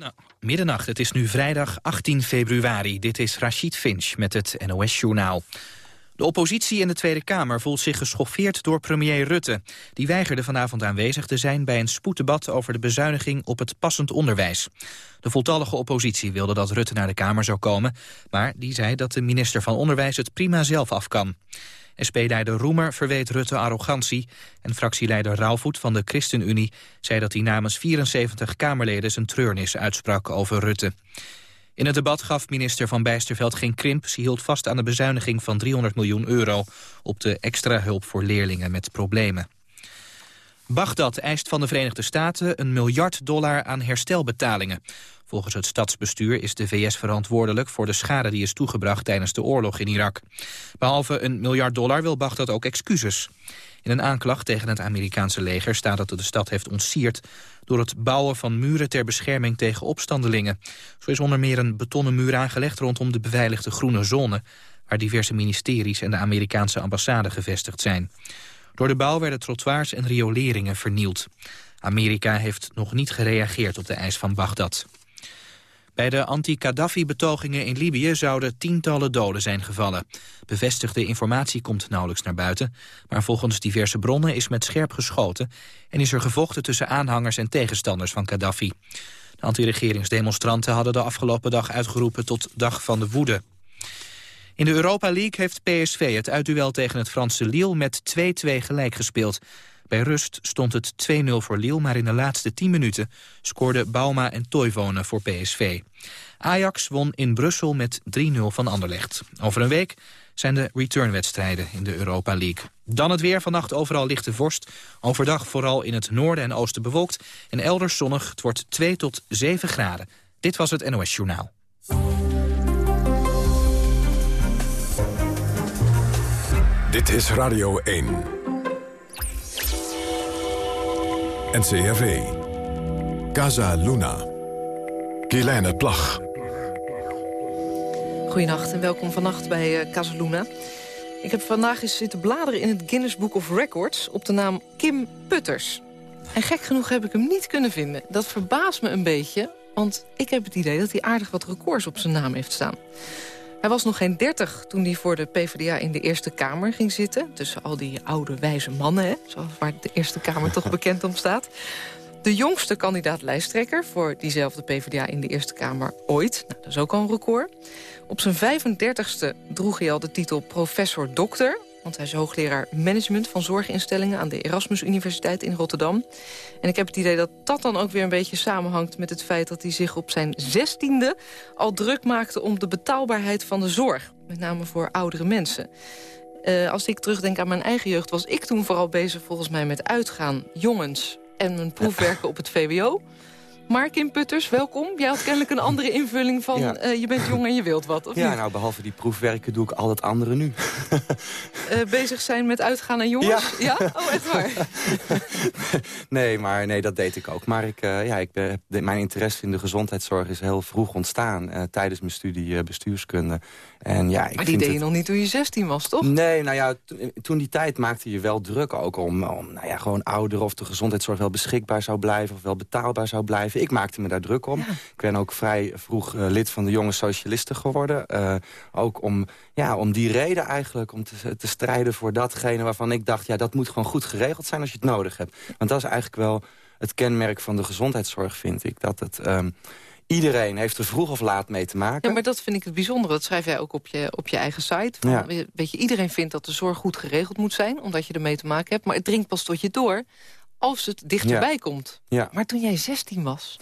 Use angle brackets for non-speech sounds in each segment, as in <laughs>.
Nou, middernacht, het is nu vrijdag 18 februari. Dit is Rachid Finch met het NOS-journaal. De oppositie in de Tweede Kamer voelt zich geschoffeerd door premier Rutte. Die weigerde vanavond aanwezig te zijn bij een spoeddebat over de bezuiniging op het passend onderwijs. De voltallige oppositie wilde dat Rutte naar de Kamer zou komen, maar die zei dat de minister van Onderwijs het prima zelf af kan. SP-leider Roemer verweet Rutte arrogantie... en fractieleider Rauwvoet van de ChristenUnie zei dat hij namens 74 Kamerleden zijn treurnis uitsprak over Rutte. In het debat gaf minister Van Bijsterveld geen krimp. Ze hield vast aan de bezuiniging van 300 miljoen euro... op de extra hulp voor leerlingen met problemen. Bagdad eist van de Verenigde Staten een miljard dollar aan herstelbetalingen. Volgens het stadsbestuur is de VS verantwoordelijk voor de schade die is toegebracht tijdens de oorlog in Irak. Behalve een miljard dollar wil Bagdad ook excuses. In een aanklacht tegen het Amerikaanse leger staat dat de stad heeft ontsierd door het bouwen van muren ter bescherming tegen opstandelingen. Zo is onder meer een betonnen muur aangelegd rondom de beveiligde groene zone, waar diverse ministeries en de Amerikaanse ambassade gevestigd zijn. Door de bouw werden trottoirs en rioleringen vernield. Amerika heeft nog niet gereageerd op de eis van Bagdad. Bij de anti-Kaddafi-betogingen in Libië zouden tientallen doden zijn gevallen. Bevestigde informatie komt nauwelijks naar buiten... maar volgens diverse bronnen is met scherp geschoten... en is er gevochten tussen aanhangers en tegenstanders van Gaddafi. De anti-regeringsdemonstranten hadden de afgelopen dag uitgeroepen tot Dag van de Woede. In de Europa League heeft PSV het uitduel tegen het Franse Lille met 2-2 gelijk gespeeld. Bij rust stond het 2-0 voor Lille, maar in de laatste 10 minuten scoorden Bauma en Toivonen voor PSV. Ajax won in Brussel met 3-0 van Anderlecht. Over een week zijn de returnwedstrijden in de Europa League. Dan het weer. Vannacht overal lichte vorst. Overdag vooral in het noorden en oosten bewolkt. En elders zonnig. Het wordt 2 tot 7 graden. Dit was het NOS Journaal. Dit is Radio 1. NCRV. Casa Luna. Kielijne Plag. Goedenacht en welkom vannacht bij uh, Casa Luna. Ik heb vandaag eens zitten bladeren in het Guinness Book of Records... op de naam Kim Putters. En gek genoeg heb ik hem niet kunnen vinden. Dat verbaast me een beetje, want ik heb het idee... dat hij aardig wat records op zijn naam heeft staan. Hij was nog geen dertig toen hij voor de PvdA in de Eerste Kamer ging zitten. Tussen al die oude wijze mannen, hè, waar de Eerste Kamer toch <laughs> bekend om staat. De jongste kandidaat-lijsttrekker voor diezelfde PvdA in de Eerste Kamer ooit. Nou, dat is ook al een record. Op zijn 35ste droeg hij al de titel professor dokter. Want hij is hoogleraar management van zorginstellingen... aan de Erasmus Universiteit in Rotterdam. En ik heb het idee dat dat dan ook weer een beetje samenhangt... met het feit dat hij zich op zijn zestiende al druk maakte... om de betaalbaarheid van de zorg. Met name voor oudere mensen. Uh, als ik terugdenk aan mijn eigen jeugd... was ik toen vooral bezig volgens mij met uitgaan, jongens... en mijn proefwerken op het VWO... Maar Kim Putters, welkom. Jij had kennelijk een andere invulling van eh, je bent jong en je wilt wat, of Ja, nou, behalve die proefwerken doe ik al het andere nu. uh, <laughs> bezig zijn met uitgaan en jongens? Ja? ja? Oh, echt waar? <laughs> nee, maar nee, dat deed ik ook. Maar ik, uh, ja, ik ben, mijn interesse in de gezondheidszorg is heel vroeg ontstaan... tijdens mijn studie bestuurskunde. En, ja, ik maar die deed je nog niet toen je 16 was, toch? Nee, nou ja, toen die tijd maakte je wel druk ook om, om nou ja, gewoon ouder... of de gezondheidszorg wel beschikbaar zou blijven of wel betaalbaar zou blijven. Ik maakte me daar druk om. Ik ben ook vrij vroeg uh, lid van de jonge socialisten geworden. Uh, ook om, ja, om die reden eigenlijk, om te, te strijden voor datgene waarvan ik dacht... ja, dat moet gewoon goed geregeld zijn als je het nodig hebt. Want dat is eigenlijk wel het kenmerk van de gezondheidszorg, vind ik. Dat het... Um, Iedereen heeft er vroeg of laat mee te maken. Ja, maar dat vind ik het bijzondere. Dat schrijf jij ook op je, op je eigen site. Van, ja. Weet je, iedereen vindt dat de zorg goed geregeld moet zijn... omdat je ermee te maken hebt. Maar het dringt pas tot je door als het dichterbij komt. Ja. Maar toen jij 16 was,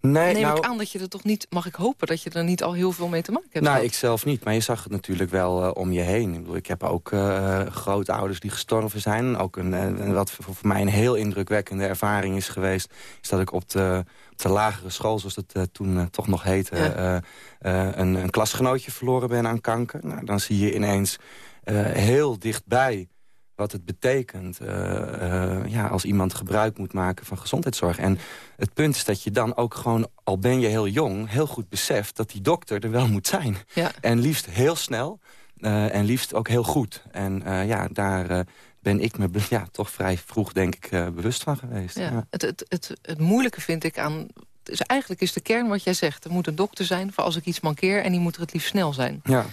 nee, neem nou, ik aan dat je er toch niet... mag ik hopen dat je er niet al heel veel mee te maken hebt Nou, gehad. ik zelf niet, maar je zag het natuurlijk wel uh, om je heen. Ik, bedoel, ik heb ook uh, grootouders die gestorven zijn. Ook een, uh, wat voor, voor, mij een heel indrukwekkende ervaring is geweest... is dat ik op de, op de lagere school, zoals het toen toch nog heette... Ja. een, een klasgenootje verloren ben aan kanker. Nou, dan zie je ineens heel dichtbij wat het betekent uh, uh, ja, als iemand gebruik moet maken van gezondheidszorg. En het punt is dat je dan ook gewoon, al ben je heel jong... heel goed beseft dat die dokter er wel moet zijn. Ja. En liefst heel snel uh, en liefst ook heel goed. En ja, daar ben ik me <laughs> ja, toch vrij vroeg, denk ik, bewust van geweest. Ja. ja. Het, het, het, het moeilijke vind ik aan Dus eigenlijk is de kern wat jij zegt. Er moet een dokter zijn voor als ik iets mankeer... en die moet er het liefst snel zijn. Ja.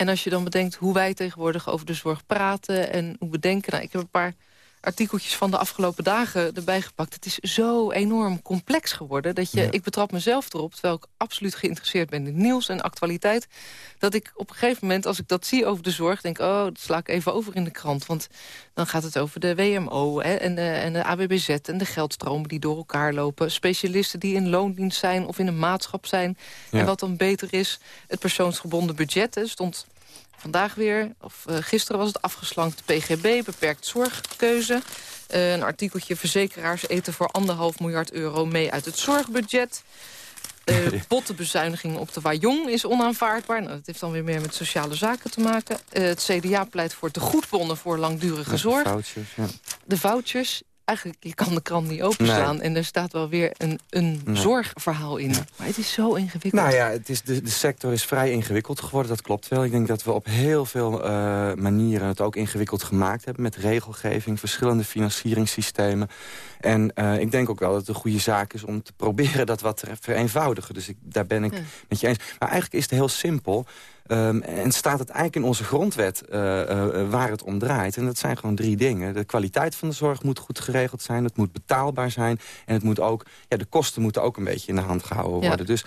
En als je dan bedenkt hoe wij tegenwoordig over de zorg praten... en hoe we denken... Nou, ik heb een paar artikeltjes van de afgelopen dagen erbij gepakt. Het is zo enorm complex geworden. Dat je, Ik betrap mezelf erop, terwijl ik absoluut geïnteresseerd ben in nieuws en actualiteit. Dat ik op een gegeven moment, als ik dat zie over de zorg... denk, oh, dat sla ik even over in de krant. Want dan gaat het over de WMO hè, en, de, en de ABBZ en de geldstromen die door elkaar lopen. Specialisten die in loondienst zijn of in een maatschap zijn. En wat dan beter is, het persoonsgebonden budget. Hè, stond Vandaag weer, of uh, gisteren was het afgeslankt PGB, beperkt zorgkeuze. Uh, een artikeltje, verzekeraars eten voor anderhalf miljard euro mee uit het zorgbudget. <laughs> Uh, bottenbezuiniging op de Wajong is onaanvaardbaar. Nou, dat heeft dan weer meer met sociale zaken te maken. Uh, het CDA pleit voor te goedbonnen voor langdurige zorg. De vouchers, ja. De vouchers eigenlijk, je kan de krant niet openslaan... en er staat wel weer een, een zorgverhaal in. Maar het is zo ingewikkeld. Nou ja, het is, de, de sector is vrij ingewikkeld geworden, dat klopt wel. Ik denk dat we op heel veel uh, manieren het ook ingewikkeld gemaakt hebben... met regelgeving, verschillende financieringssystemen. En uh, ik denk ook wel dat het een goede zaak is om te proberen dat wat te vereenvoudigen. Dus ik, daar ben ik met je eens. Maar eigenlijk is het heel simpel... Um, en staat het eigenlijk in onze grondwet uh, uh, waar het om draait. En dat zijn gewoon drie dingen. De kwaliteit van de zorg moet goed geregeld zijn. Het moet betaalbaar zijn. En het moet ook, ja, de kosten moeten ook een beetje in de hand gehouden worden. Dus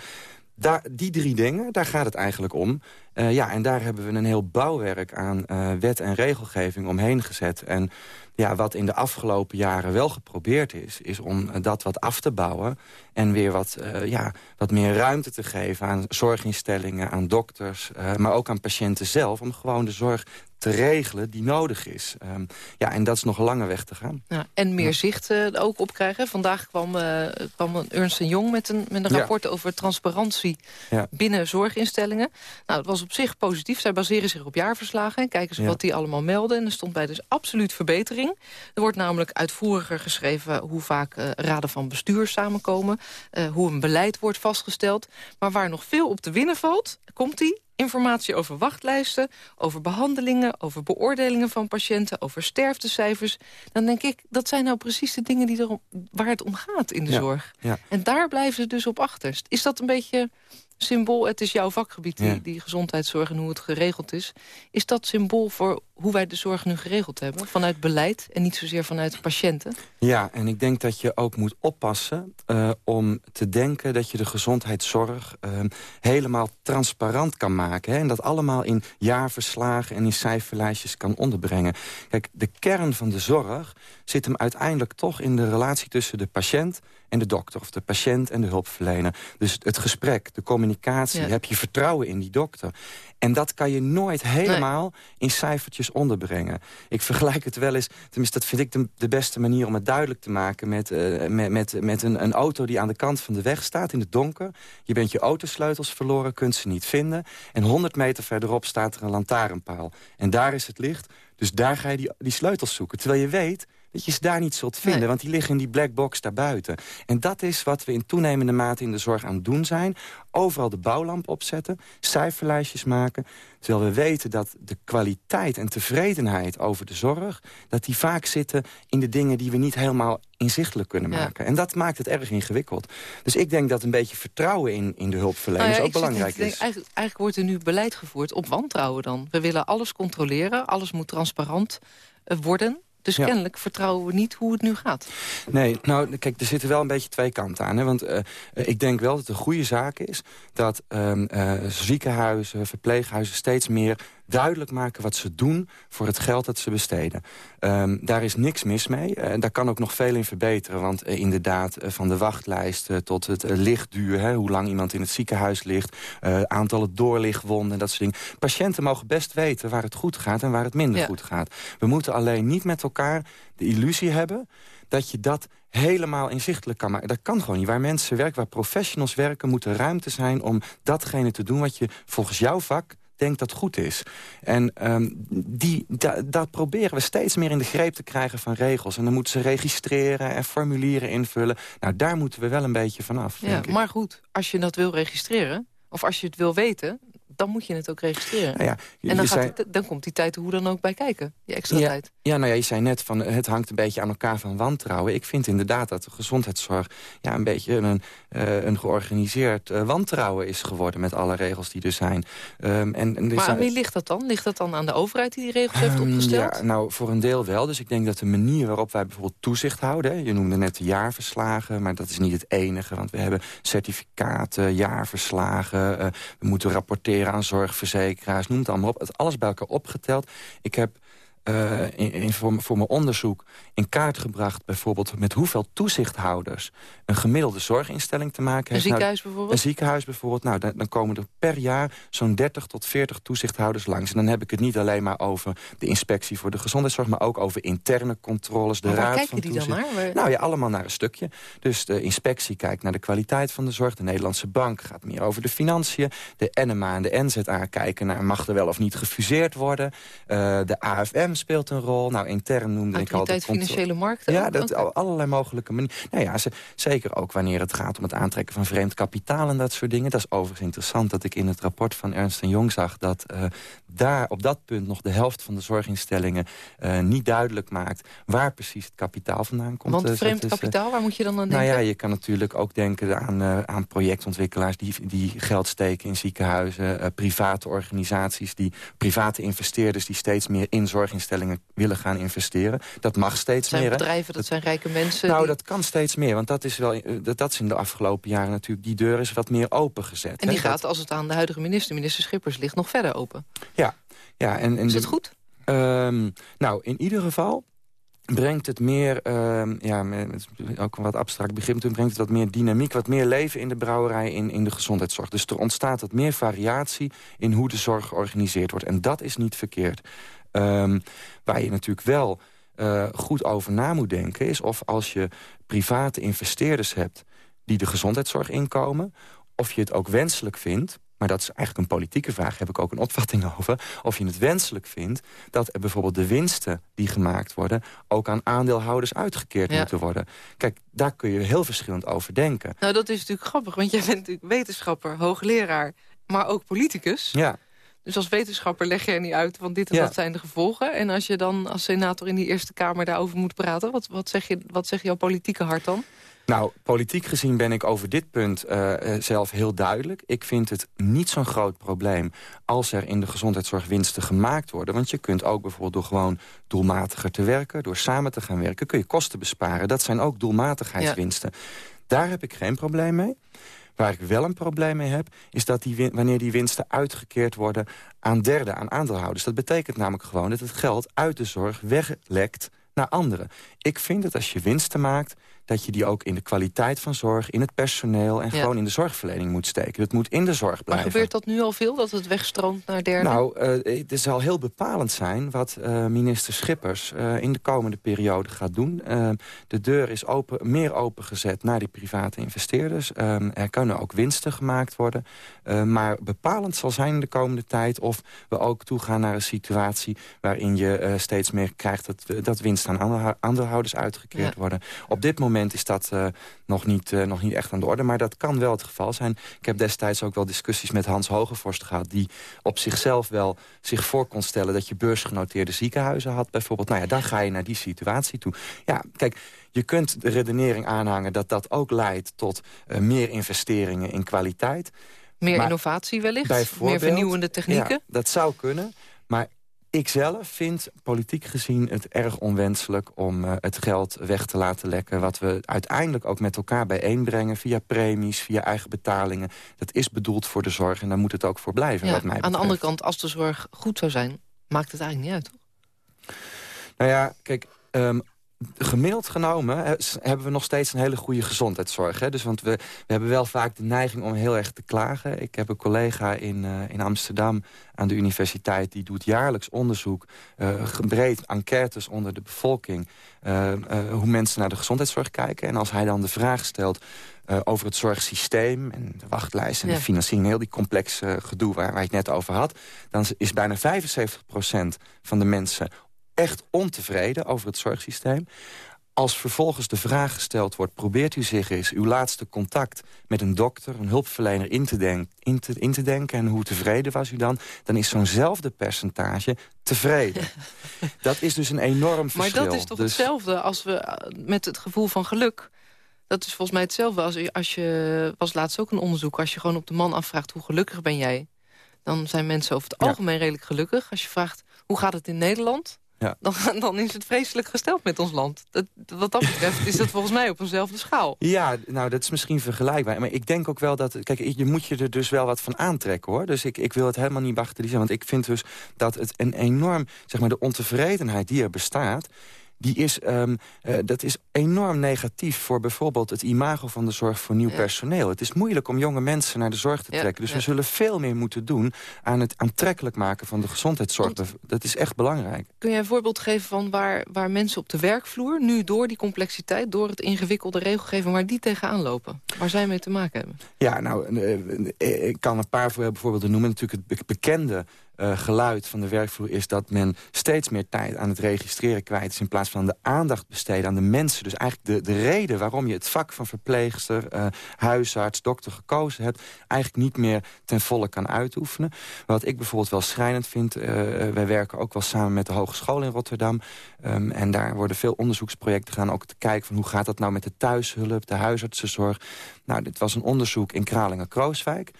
daar, die drie dingen, daar gaat het eigenlijk om. Uh, ja, en daar hebben we een heel bouwwerk aan wet en regelgeving omheen gezet. En ja, wat in de afgelopen jaren wel geprobeerd is... is om dat wat af te bouwen en weer wat, uh, ja, wat meer ruimte te geven... aan zorginstellingen, aan dokters, maar ook aan patiënten zelf... om gewoon de zorg te regelen die nodig is. Um, ja, en dat is nog een lange weg te gaan. Ja, en meer zicht uh, ook op krijgen. Vandaag kwam, uh, kwam Ernst Jong met een, met een rapport over transparantie binnen zorginstellingen. Nou, het was op zich positief. Zij baseren zich op jaarverslagen en kijken ze wat die allemaal melden. En er stond bij dus absoluut verbetering. Er wordt namelijk uitvoeriger geschreven hoe vaak uh, raden van bestuur samenkomen. hoe een beleid wordt vastgesteld. Maar waar nog veel op te winnen valt, komt die informatie over wachtlijsten, over behandelingen... over beoordelingen van patiënten, over sterftecijfers... dan denk ik, dat zijn nou precies de dingen die erom, waar het om gaat in de zorg. Ja. En daar blijven ze dus op achter. Is dat een beetje symbool, het is jouw vakgebied, die, die gezondheidszorg en hoe het geregeld is. Is dat symbool voor hoe wij de zorg nu geregeld hebben? Vanuit beleid en niet zozeer vanuit patiënten? Ja, en ik denk dat je ook moet oppassen uh, om te denken dat je de gezondheidszorg uh, helemaal transparant kan maken. Hè? En dat allemaal in jaarverslagen en in cijferlijstjes kan onderbrengen. Kijk, de kern van de zorg zit hem uiteindelijk toch in de relatie tussen de patiënt en de dokter. Of de patiënt en de hulpverlener. Dus het gesprek, de communicatie. Ja. Heb je vertrouwen in die dokter? En dat kan je nooit helemaal nee. in cijfertjes onderbrengen. Ik vergelijk het wel eens, tenminste dat vind ik de, de beste manier om het duidelijk te maken... met, uh, met, met, met een, een auto die aan de kant van de weg staat in het donker. Je bent je autosleutels verloren, kunt ze niet vinden. En 100 meter verderop staat er een lantaarnpaal. En daar is het licht, dus daar ga je die, die sleutels zoeken. Terwijl je weet dat je ze daar niet zult vinden. Nee. Want die liggen in die black box daarbuiten. En dat is wat we in toenemende mate in de zorg aan het doen zijn. Overal de bouwlamp opzetten, cijferlijstjes maken. Terwijl we weten dat de kwaliteit en tevredenheid over de zorg... dat die vaak zitten in de dingen die we niet helemaal inzichtelijk kunnen ja. maken. En dat maakt het erg ingewikkeld. Dus ik denk dat een beetje vertrouwen in, in de hulpverleners nou ja, ook belangrijk denk, is. Eigenlijk, eigenlijk wordt er nu beleid gevoerd op wantrouwen dan. We willen alles controleren, alles moet transparant uh, worden... Dus ja. kennelijk vertrouwen we niet hoe het nu gaat. Nee, nou, kijk, er zitten wel een beetje twee kanten aan. Hè? Want uh, ik denk wel dat het een goede zaak is... dat um, uh, ziekenhuizen, verpleeghuizen steeds meer duidelijk maken wat ze doen voor het geld dat ze besteden. Um, daar is niks mis mee. En uh, daar kan ook nog veel in verbeteren. Want uh, inderdaad, uh, van de wachtlijst tot het lichtduur... Hè, hoe lang iemand in het ziekenhuis ligt... aantallen doorlichtwonden en dat soort dingen. Patiënten mogen best weten waar het goed gaat en waar het minder ja. goed gaat. We moeten alleen niet met elkaar de illusie hebben dat je dat helemaal inzichtelijk kan maken. Dat kan gewoon niet. Waar mensen werken, waar professionals werken... moet er ruimte zijn om datgene te doen wat je volgens jouw vak denkt dat goed is. En um, die, da, dat proberen we steeds meer in de greep te krijgen van regels. En dan moeten ze registreren en formulieren invullen. Nou, daar moeten we wel een beetje vanaf. Ja, maar goed, als je dat wil registreren, of als je het wil weten dan moet je het ook registreren. Nou ja, je- en dan, gaat zei- dan komt die tijd hoe dan ook bij kijken. Die extra ja, tijd. Ja, nou ja, je zei net van het hangt een beetje aan elkaar van wantrouwen. Ik vind inderdaad dat de gezondheidszorg ja, een beetje een, eh, een georganiseerd eh, wantrouwen is geworden met alle regels die er zijn. Ehm, en, en Maar aan wie ligt dat dan? Ligt dat dan aan de overheid die die regels heeft Ehm, opgesteld? Ja, nou, voor een deel wel. Dus ik denk dat de manier waarop wij bijvoorbeeld toezicht houden... hè, je noemde net de jaarverslagen, maar dat is niet het enige. Want we hebben certificaten, jaarverslagen... eh, we moeten rapporteren aan zorgverzekeraars, noem het allemaal op. Het alles bij elkaar opgeteld. Ik heb eh, in, in, voor, voor mijn onderzoek in kaart gebracht... bijvoorbeeld met hoeveel toezichthouders... een gemiddelde zorginstelling te maken Een heeft. Nou, ziekenhuis bijvoorbeeld? een ziekenhuis bijvoorbeeld, nou, dan, dan komen er per jaar zo'n 30 tot 40 toezichthouders langs. En dan heb ik het niet alleen maar over de inspectie voor de gezondheidszorg... maar ook over interne controles, de Maar raad kijken van die dan naar? Nou ja, allemaal naar een stukje. Dus de inspectie kijkt naar de kwaliteit van de zorg. De Nederlandse Bank gaat meer over de financiën. De NMA en de NZA kijken naar mag er wel of niet gefuseerd worden. Eh, de AFM speelt een rol. Nou, intern noemde ik al de Financiële Markten? ja, dat, allerlei mogelijke manieren. Nou ja, ze, zeker ook wanneer het gaat om het aantrekken van vreemd kapitaal en dat soort dingen. Dat is overigens interessant dat ik in het rapport van Ernst Jong zag... dat eh, daar op dat punt nog de helft van de zorginstellingen eh, niet duidelijk maakt... waar precies het kapitaal vandaan komt. Want dat vreemd eh, kapitaal, waar moet je dan aan nou denken? ja, je kan natuurlijk ook denken aan, eh, aan projectontwikkelaars... Die, die geld steken in ziekenhuizen, eh, private organisaties... Die, private investeerders die steeds meer in zorginstellingen willen gaan investeren. Dat mag steeds dat zijn meer. bedrijven, dat zijn rijke mensen. Nou, die- dat kan steeds meer, want dat is, eh, dat, dat is in de afgelopen jaren natuurlijk... die deur is wat meer opengezet. en die hè. gaat, als het aan de huidige minister, minister Schippers ligt, nog verder open. Ja, ja, en, en Is de- dat goed? Ehm, nou, in ieder geval brengt het meer, ehm, ja, het ook een wat abstract begrip... toen brengt het wat meer dynamiek, wat meer leven in de brouwerij, in, in de gezondheidszorg. Dus er ontstaat wat meer variatie in hoe de zorg georganiseerd wordt. En dat is niet verkeerd. Ehm, waar je natuurlijk wel eh, goed over na moet denken... is of als je private investeerders hebt die de gezondheidszorg inkomen... of je het ook wenselijk vindt maar dat is eigenlijk een politieke vraag, heb ik ook een opvatting <laughs> over... of je het wenselijk vindt dat er bijvoorbeeld de winsten die gemaakt worden... ook aan aandeelhouders uitgekeerd Ja. moeten worden. Kijk, daar kun je heel verschillend over denken. Nou, dat is natuurlijk grappig, want jij bent natuurlijk wetenschapper, hoogleraar... maar ook politicus. Ja, Dus als wetenschapper leg je er niet uit, want dit en Ja. dat zijn de gevolgen. En als je dan als senator in die Eerste Kamer daarover moet praten... wat, wat, zeg, je, wat zeg jouw politieke hart dan? Nou, politiek gezien ben ik over dit punt eh, eh, zelf heel duidelijk. Ik vind het niet zo'n groot probleem als er in de gezondheidszorg winsten gemaakt worden. Want je kunt ook bijvoorbeeld door gewoon doelmatiger te werken... door samen te gaan werken, kun je kosten besparen. Dat zijn ook doelmatigheidswinsten. Daar heb ik geen probleem mee. Waar ik wel een probleem mee heb, is dat die wanneer die winsten uitgekeerd worden aan derden, aan aandeelhouders. Dat betekent namelijk gewoon dat het geld uit de zorg weglekt naar anderen. Ik vind dat als je winsten maakt, dat je die ook in de kwaliteit van zorg, in het personeel en Ja. gewoon in de zorgverlening moet steken. Het moet in de zorg Maar blijven. gebeurt dat nu al veel, dat het wegstroomt naar derden? Nou, eh, het zal heel bepalend zijn wat eh, minister Schippers eh, in de komende periode gaat doen. Eh, de deur is open, meer opengezet naar die private investeerders. Eh, er kunnen ook winsten gemaakt worden. Eh, maar bepalend zal zijn de komende tijd of we ook toegaan naar een situatie... waarin je steeds meer krijgt dat, dat winst aan aandeelhou- aandeelhouders uitgekeerd Ja. worden. Op dit moment is dat eh, nog, niet, eh, nog niet echt aan de orde, maar dat kan wel het geval zijn. Ik heb destijds ook wel discussies met Hans Hogevorst gehad... die op zichzelf wel zich voor kon stellen dat je beursgenoteerde ziekenhuizen had bijvoorbeeld. Nou ja, dan ga je naar die situatie toe. Ja, kijk, je kunt de redenering aanhangen dat dat ook leidt tot eh, meer investeringen in kwaliteit. Meer maar innovatie wellicht? Meer vernieuwende technieken? Ja, dat zou kunnen, maar ik zelf vind politiek gezien het erg onwenselijk... om eh, het geld weg te laten lekken... wat we uiteindelijk ook met elkaar bijeenbrengen... via premies, via eigen betalingen. Dat is bedoeld voor de zorg en daar moet het ook voor blijven, Ja, wat mij aan de andere kant, als de zorg goed zou zijn... maakt het eigenlijk niet uit, toch? Nou ja, kijk, ehm, gemiddeld genomen hebben we nog steeds een hele goede gezondheidszorg. Hè? Dus, want we, we hebben wel vaak de neiging om heel erg te klagen. Ik heb een collega in, eh, in Amsterdam aan de universiteit... die doet jaarlijks onderzoek, eh, breed enquêtes onder de bevolking... eh, hoe mensen naar de gezondheidszorg kijken. En als hij dan de vraag stelt over het zorgsysteem... en de wachtlijst en Ja. de financiering, heel die complexe gedoe waar, waar het net over had... dan is bijna 75% van de mensen echt ontevreden over het zorgsysteem. Als vervolgens de vraag gesteld wordt... probeert u zich eens uw laatste contact met een dokter, een hulpverlener... in te, denk, in te, in te denken en hoe tevreden was u dan... dan is zo'nzelfde percentage tevreden. <laughs> dat is dus een enorm verschil. Maar dat is toch Dus- hetzelfde als we eh, met het gevoel van geluk... Dat is volgens mij hetzelfde als je- als je... was laatst ook een onderzoek. Als je gewoon op de man afvraagt hoe gelukkig ben jij... dan zijn mensen over het Ja. algemeen redelijk gelukkig. Als je vraagt hoe gaat het in Nederland... Ja. <laughs> Dan, dan is het vreselijk gesteld met ons land. Dat, wat dat betreft is dat volgens mij op eenzelfde schaal. Ja, nou, dat is misschien vergelijkbaar. Maar ik denk ook wel dat... Kijk, je moet je er dus wel wat van aantrekken, hoor. Dus ik, ik wil het helemaal niet bagatelliseren. Want ik vind dus dat het een enorm... Zeg maar, de ontevredenheid die er bestaat... Die is, ehm, eh, dat is enorm negatief voor bijvoorbeeld het imago van de zorg voor nieuw Ja. personeel. Het is moeilijk om jonge mensen naar de zorg te Ja, trekken. Dus we zullen veel meer moeten doen aan het aantrekkelijk maken van de gezondheidszorg. Dat is echt belangrijk. Kun jij een voorbeeld geven van waar, waar mensen op de werkvloer... nu door die complexiteit, door het ingewikkelde regelgeving... waar die tegenaan lopen? Waar zij mee te maken hebben? Ja, nou, eh, eh, ik kan een paar voorbeelden noemen. Natuurlijk het be- bekende eh, geluid van de werkvloer is dat men steeds meer tijd aan het registreren kwijt is... in plaats van de aandacht besteden aan de mensen. Dus eigenlijk de, de reden waarom je het vak van verpleegster, eh, huisarts, dokter gekozen hebt... eigenlijk niet meer ten volle kan uitoefenen. Wat ik bijvoorbeeld wel schrijnend vind... eh, wij werken ook wel samen met de Hogeschool in Rotterdam. Ehm, en daar worden veel onderzoeksprojecten gedaan... ook te kijken van hoe gaat dat nou met de thuishulp, de huisartsenzorg. Nou, dit was een onderzoek in Kralingen-Krooswijk...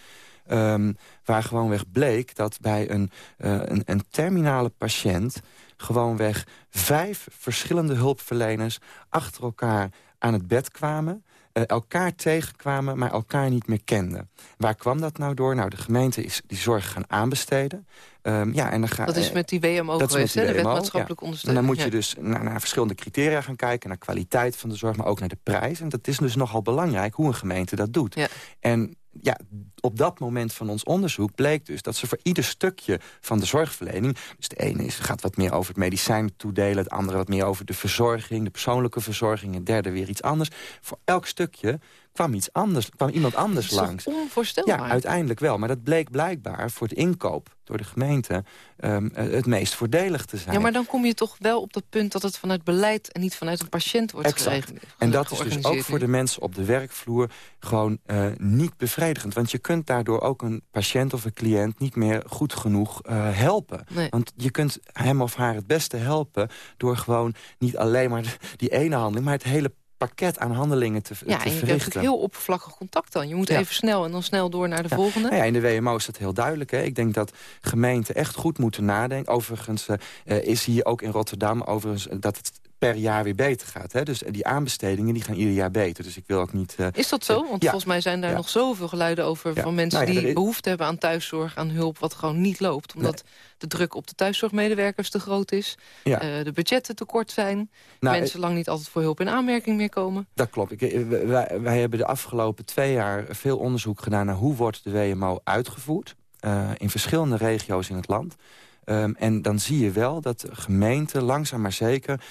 Ehm, waar gewoonweg bleek dat bij een, eh, een, een terminale patiënt... gewoonweg vijf verschillende hulpverleners achter elkaar aan het bed kwamen... eh, elkaar tegenkwamen, maar elkaar niet meer kenden. Waar kwam dat nou door? Nou, de gemeente is die zorg gaan aanbesteden. Ehm, ja, en dan ga, Dat is met die WMO dat is geweest, hè? de wet WMO, maatschappelijk en ondersteuning. dan moet je Ja. dus naar, naar verschillende criteria gaan kijken... naar kwaliteit van de zorg, maar ook naar de prijs. En dat is dus nogal belangrijk hoe een gemeente dat doet. Ja. En ja, op dat moment van ons onderzoek bleek dus... dat ze voor ieder stukje van de zorgverlening... dus de ene is, gaat wat meer over het medicijn toedelen... het andere wat meer over de verzorging, de persoonlijke verzorging... het derde weer iets anders. Voor elk stukje kwam iets anders, kwam iemand anders Dat is toch langs. onvoorstelbaar. Ja, uiteindelijk wel. Maar dat bleek blijkbaar voor de inkoop door de gemeente... ehm, eh, het meest voordelig te zijn. Ja, maar dan kom je toch wel op dat punt dat het vanuit beleid... en niet vanuit een patiënt wordt Exact. geregeld. En dat is dus ook voor de mensen op de werkvloer gewoon eh, niet bevredigend. Want je kunt daardoor ook een patiënt of een cliënt niet meer goed genoeg eh, helpen. Nee. Want je kunt hem of haar het beste helpen... door gewoon niet alleen maar <laughs> die ene handeling... maar het hele pakket aan handelingen te, Ja, te en je verrichten. heel oppervlakkig contact dan. Je moet Ja. even snel en dan snel door naar de volgende. Nou ja, in de WMO is dat heel duidelijk. Hè? Ik denk dat gemeenten echt goed moeten nadenken. Overigens eh, is hier ook in Rotterdam overigens, eh, dat het per jaar weer beter gaat. Hè? Dus die aanbestedingen die gaan ieder jaar beter. Dus ik wil ook niet... eh, Is dat zo? Want Ja. volgens mij zijn daar Ja. nog zoveel geluiden over... Ja. van mensen Nou die is- behoefte hebben aan thuiszorg, aan hulp... wat gewoon niet loopt. Omdat de druk op de thuiszorgmedewerkers te groot is. Eh, de budgetten te kort zijn. nou, mensen lang niet altijd voor hulp in aanmerking meer komen. Dat klopt. Ik, eh, wij, wij hebben de afgelopen twee jaar veel onderzoek gedaan... naar hoe wordt de WMO uitgevoerd eh, in verschillende regio's in het land. Ehm, en dan zie je wel dat gemeenten langzaam maar zeker...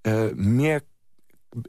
eh, meer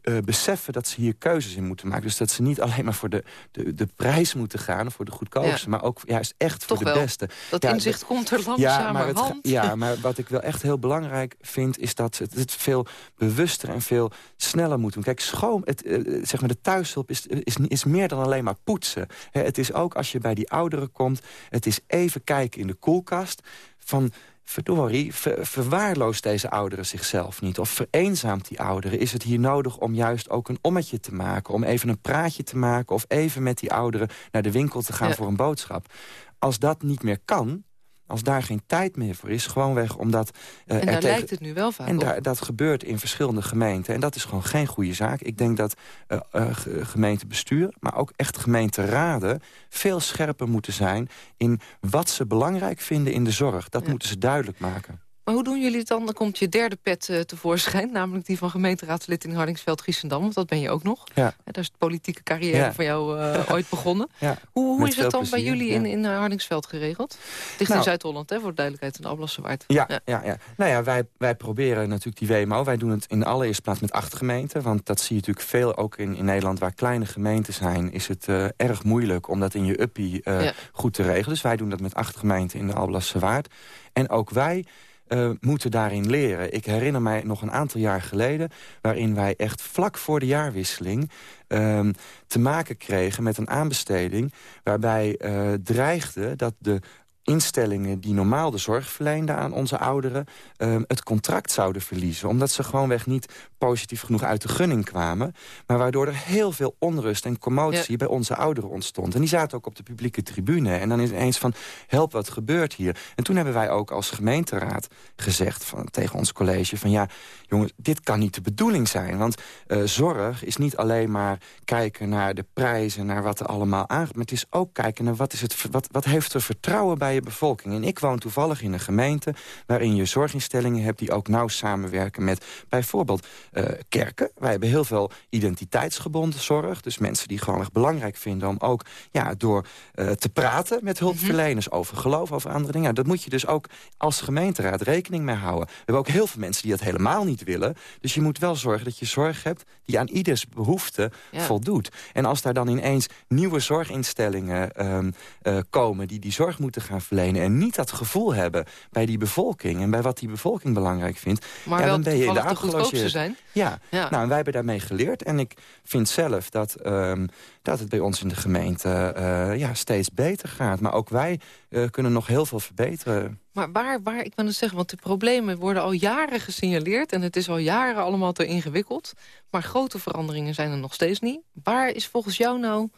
eh, beseffen dat ze hier keuzes in moeten maken. Dus dat ze niet alleen maar voor de, de, de prijs moeten gaan... of voor de goedkoopste, Ja. maar ook juist echt voor de wel. beste. Dat Ja, inzicht komt er Ja langzamerhand. maar, het, ga- ja, maar wat ik wel echt heel belangrijk vind... is dat het, het veel bewuster en veel sneller moet doen. Kijk, schoon, het, eh, zeg maar de thuishulp is, is, is meer dan alleen maar poetsen. Het is ook als je bij die ouderen komt... het is even kijken in de koelkast... van verdorie, ver, verwaarloost deze ouderen zichzelf niet? Of vereenzaamt die ouderen? Is het hier nodig om juist ook een ommetje te maken? Om even een praatje te maken? Of even met die ouderen naar de winkel te gaan Ja. voor een boodschap? Als dat niet meer kan, als daar geen tijd meer voor is... gewoonweg omdat... eh, En daar tegen- lijkt het nu wel vaak en op. daar, dat gebeurt in verschillende gemeenten. En dat is gewoon geen goede zaak. Ik denk dat eh eh, ge- gemeentebestuur, maar ook echt gemeenteraden... veel scherper moeten zijn in wat ze belangrijk vinden in de zorg. Dat Ja. moeten ze duidelijk maken. Maar hoe doen jullie het dan? Dan komt je derde pet eh, tevoorschijn. <laughs> Namelijk die van gemeenteraadslid in Hardingsveld-Giessendam. Want dat ben je ook nog. Ja. Daar is de politieke carrière Ja. van jou eh, ooit begonnen. <laughs> Ja. Hoe, hoe is het dan bij jullie in, in Hardingsveld geregeld? Ligt Nou. in Zuid-Holland, hè, voor de duidelijkheid, in de Ablassenwaard. Ja, Ja. ja. Ja, Nou ja, wij, wij proberen natuurlijk die WMO. Wij doen het in de allereerste plaats met acht gemeenten. Want dat zie je natuurlijk veel ook in, in Nederland. Waar kleine gemeenten zijn, is het eh, erg moeilijk... om dat in je uppie eh, goed te regelen. Dus wij doen dat met acht gemeenten in de Alblasse Waard. En ook wij uh, moeten daarin leren. Ik herinner mij nog een aantal jaar geleden... waarin wij echt vlak voor de jaarwisseling... Ehm, te maken kregen met een aanbesteding... waarbij uh, dreigde dat de instellingen die normaal de zorg verleenden aan onze ouderen... Ehm, het contract zouden verliezen. Omdat ze gewoonweg niet positief genoeg uit de gunning kwamen. Maar waardoor er heel veel onrust en commotie bij onze ouderen ontstond. En die zaten ook op de publieke tribune. En dan is ineens van, help, wat gebeurt hier? En toen hebben wij ook als gemeenteraad gezegd van, tegen ons college... van ja, jongens, dit kan niet de bedoeling zijn. Want uh, zorg is niet alleen maar kijken naar de prijzen... naar wat er allemaal aangaat. Maar het is ook kijken naar wat, is het, wat, wat heeft er vertrouwen bij je bevolking. En ik woon toevallig in een gemeente waarin je zorginstellingen hebt... die ook nauw samenwerken met bijvoorbeeld uh, kerken. Wij hebben heel veel identiteitsgebonden zorg. Dus mensen die gewoon echt belangrijk vinden om ook ja, door uh, te praten met hulpverleners... Mhm. over geloof, over andere dingen. dat moet je dus ook als gemeenteraad rekening mee houden. We hebben ook heel veel mensen die dat helemaal niet willen. Dus je moet wel zorgen dat je zorg hebt die aan ieders behoefte voldoet. En als daar dan ineens nieuwe zorginstellingen um, uh, komen... die die zorg moeten gaan verlenen... en niet dat gevoel hebben bij die bevolking... en bij wat die bevolking belangrijk vindt... Maar ja, dan ben je in de goedkoopste zijn? Ja, ja. Nou, en wij hebben daarmee geleerd. En ik vind zelf dat, um, dat het bij ons in de gemeente uh, ja, steeds beter gaat. Maar ook wij uh, kunnen nog heel veel verbeteren. Maar waar, waar, ik wil het zeggen, want de problemen worden al jaren gesignaleerd... en het is al jaren allemaal te ingewikkeld. Maar grote veranderingen zijn er nog steeds niet. Waar is volgens jou nou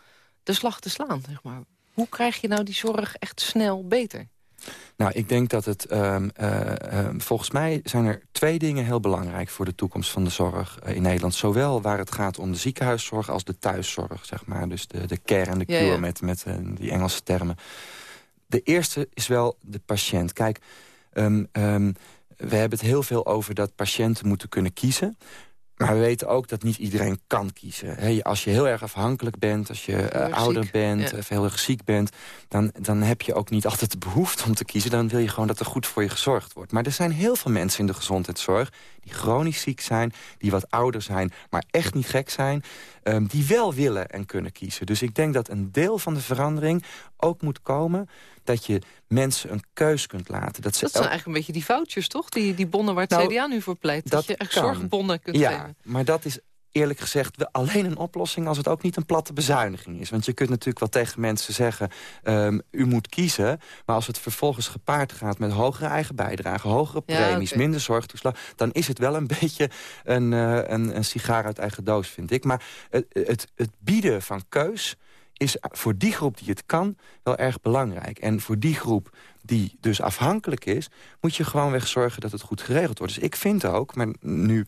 de slag te slaan, zeg maar? Hoe krijg je nou die zorg echt snel beter? Nou, ik denk dat het... Um, uh, volgens mij zijn er twee dingen heel belangrijk... voor de toekomst van de zorg uh, in Nederland. Zowel waar het gaat om de ziekenhuiszorg als de thuiszorg, zeg maar. Dus de, de care en de cure ja, ja. met, met uh, die Engelse termen. De eerste is wel de patiënt. Kijk, um, um, we hebben het heel veel over dat patiënten moeten kunnen kiezen... Maar we weten ook dat niet iedereen kan kiezen. als je heel erg afhankelijk bent, als je uh, ouder bent, ja. of heel erg ziek bent... Dan, dan heb je ook niet altijd de behoefte om te kiezen. Dan wil je gewoon dat er goed voor je gezorgd wordt. Maar er zijn heel veel mensen in de gezondheidszorg... die chronisch ziek zijn, die wat ouder zijn, maar echt niet gek zijn... Um, die wel willen en kunnen kiezen. Dus ik denk dat een deel van de verandering ook moet komen dat je mensen een keus kunt laten. Dat, ze dat zijn eigenlijk een beetje die vouchers, toch? Die, die bonnen waar het nou, CDA nu voor pleit. Dat, dat je echt zorgbonnen kunt ja, geven. maar dat is eerlijk gezegd alleen een oplossing als het ook niet een platte bezuiniging is. Want je kunt natuurlijk wel tegen mensen zeggen, um, u moet kiezen. Maar als het vervolgens gepaard gaat met hogere eigen bijdrage, hogere premies, ja, okay. minder zorgtoeslag, dan is het wel een <laughs> beetje een, uh, een, een sigaar uit eigen doos, vind ik. Maar het, het, het bieden van keus is voor die groep die het kan wel erg belangrijk. En voor die groep die dus afhankelijk is... moet je gewoon weg zorgen dat het goed geregeld wordt. Dus ik vind ook, maar nu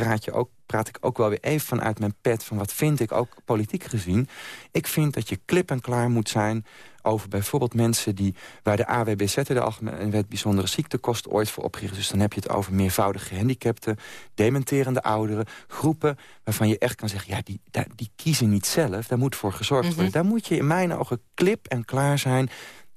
praat, je ook, praat ik ook wel weer even vanuit mijn pet... van wat vind ik ook politiek gezien. Ik vind dat je klip en klaar moet zijn over bijvoorbeeld mensen die... waar de AWBZ, de Algemene Wet Bijzondere Ziektekosten, ooit voor opgericht. Dus dan heb je het over meervoudige gehandicapten, dementerende ouderen... groepen waarvan je echt kan zeggen, ja, die, die kiezen niet zelf. Daar moet voor gezorgd worden. Mm -hmm. Daar moet je in mijn ogen klip en klaar zijn.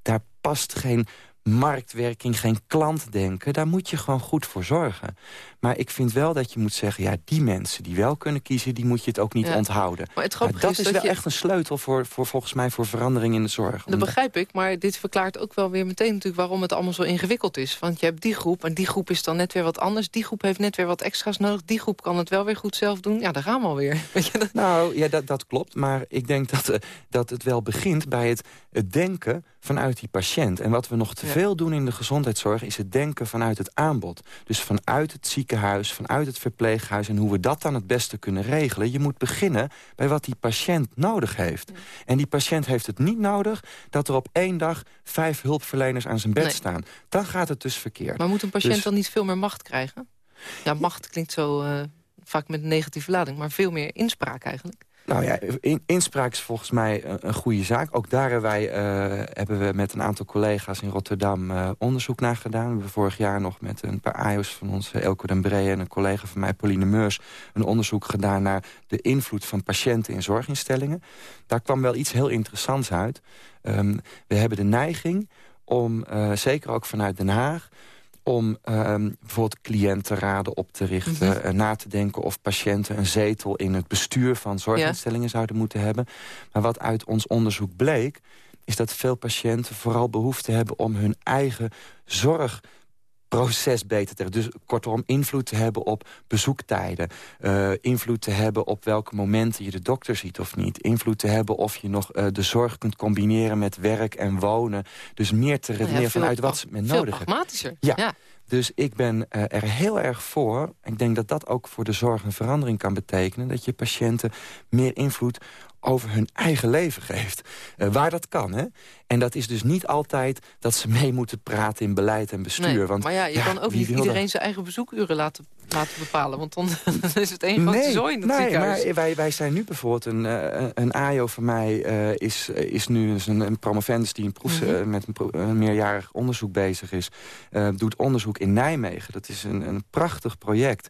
Daar past geen marktwerking, geen klantdenken. Daar moet je gewoon goed voor zorgen. Maar ik vind wel dat je moet zeggen... ja, die mensen die wel kunnen kiezen, die moet je het ook niet ja. onthouden. Maar het dat is, dat wel je... echt een sleutel voor, voor volgens mij voor verandering in de zorg. Dat begrijp ik, maar dit verklaart ook wel weer meteen natuurlijk... waarom het allemaal zo ingewikkeld is. Want je hebt die groep en die groep is dan net weer wat anders. Die groep heeft net weer wat extra's nodig. Die groep kan het wel weer goed zelf doen. Ja, daar gaan we alweer. <laughs> Nou, ja, dat, dat klopt. Maar ik denk dat, uh, dat het wel begint bij het, het denken vanuit die patiënt. En wat we nog te ja. veel doen in de gezondheidszorg... is het denken vanuit het aanbod. Dus vanuit het ziekenhuis, vanuit het verpleeghuis... en hoe we dat dan het beste kunnen regelen. Je moet beginnen bij wat die patiënt nodig heeft. En die patiënt heeft het niet nodig... dat er op één dag vijf hulpverleners aan zijn bed nee. staan. Dan gaat het dus verkeerd. Maar moet een patiënt dus... dan niet veel meer macht krijgen? Ja, macht klinkt zo uh, vaak met een negatieve lading... maar veel meer inspraak eigenlijk. Nou ja, in, inspraak is volgens mij een, een, goede zaak. Ook daar hebben, wij, uh, hebben we met een aantal collega's in Rotterdam uh, onderzoek naar gedaan. We hebben vorig jaar nog met een paar AIO's van ons, Elko den Bree... en een collega van mij, Pauline Meurs... een onderzoek gedaan naar de invloed van patiënten in zorginstellingen. Daar kwam wel iets heel interessants uit. Um, we hebben de neiging om, zeker ook vanuit Den Haag om um, bijvoorbeeld cliëntenraden op te richten... Mm -hmm. na te denken of patiënten een zetel in het bestuur van zorginstellingen ja. zouden moeten hebben. Maar wat uit ons onderzoek bleek, is dat veel patiënten vooral behoefte hebben om hun eigen zorg proces beter te Dus kortom, invloed te hebben op bezoektijden. Uh, invloed te hebben op welke momenten je de dokter ziet of niet. Invloed te hebben of je nog uh, de zorg kunt combineren met werk en wonen. Dus meer te redeneren nou ja, vanuit wat men nodig heeft. pragmatischer. Ja. ja. Dus ik ben uh, er heel erg voor. Ik denk dat dat ook voor de zorg een verandering kan betekenen. Dat je patiënten meer invloed over hun eigen leven geeft. Uh, waar dat kan, hè? En dat is dus niet altijd dat ze mee moeten praten in beleid en bestuur. Nee, want, maar ja, je kan ook niet iedereen zijn eigen bezoekuren laten, laten bepalen. Want dan <laughs> is het één grote zooi in nee, ziekenhuis. maar wij, wij zijn nu bijvoorbeeld... Een, uh, een AJO van mij uh, is, is nu een, een promovendus... die een proef, mm -hmm. met een, een, meerjarig onderzoek bezig is. doet onderzoek in Nijmegen. Dat is een, een prachtig project.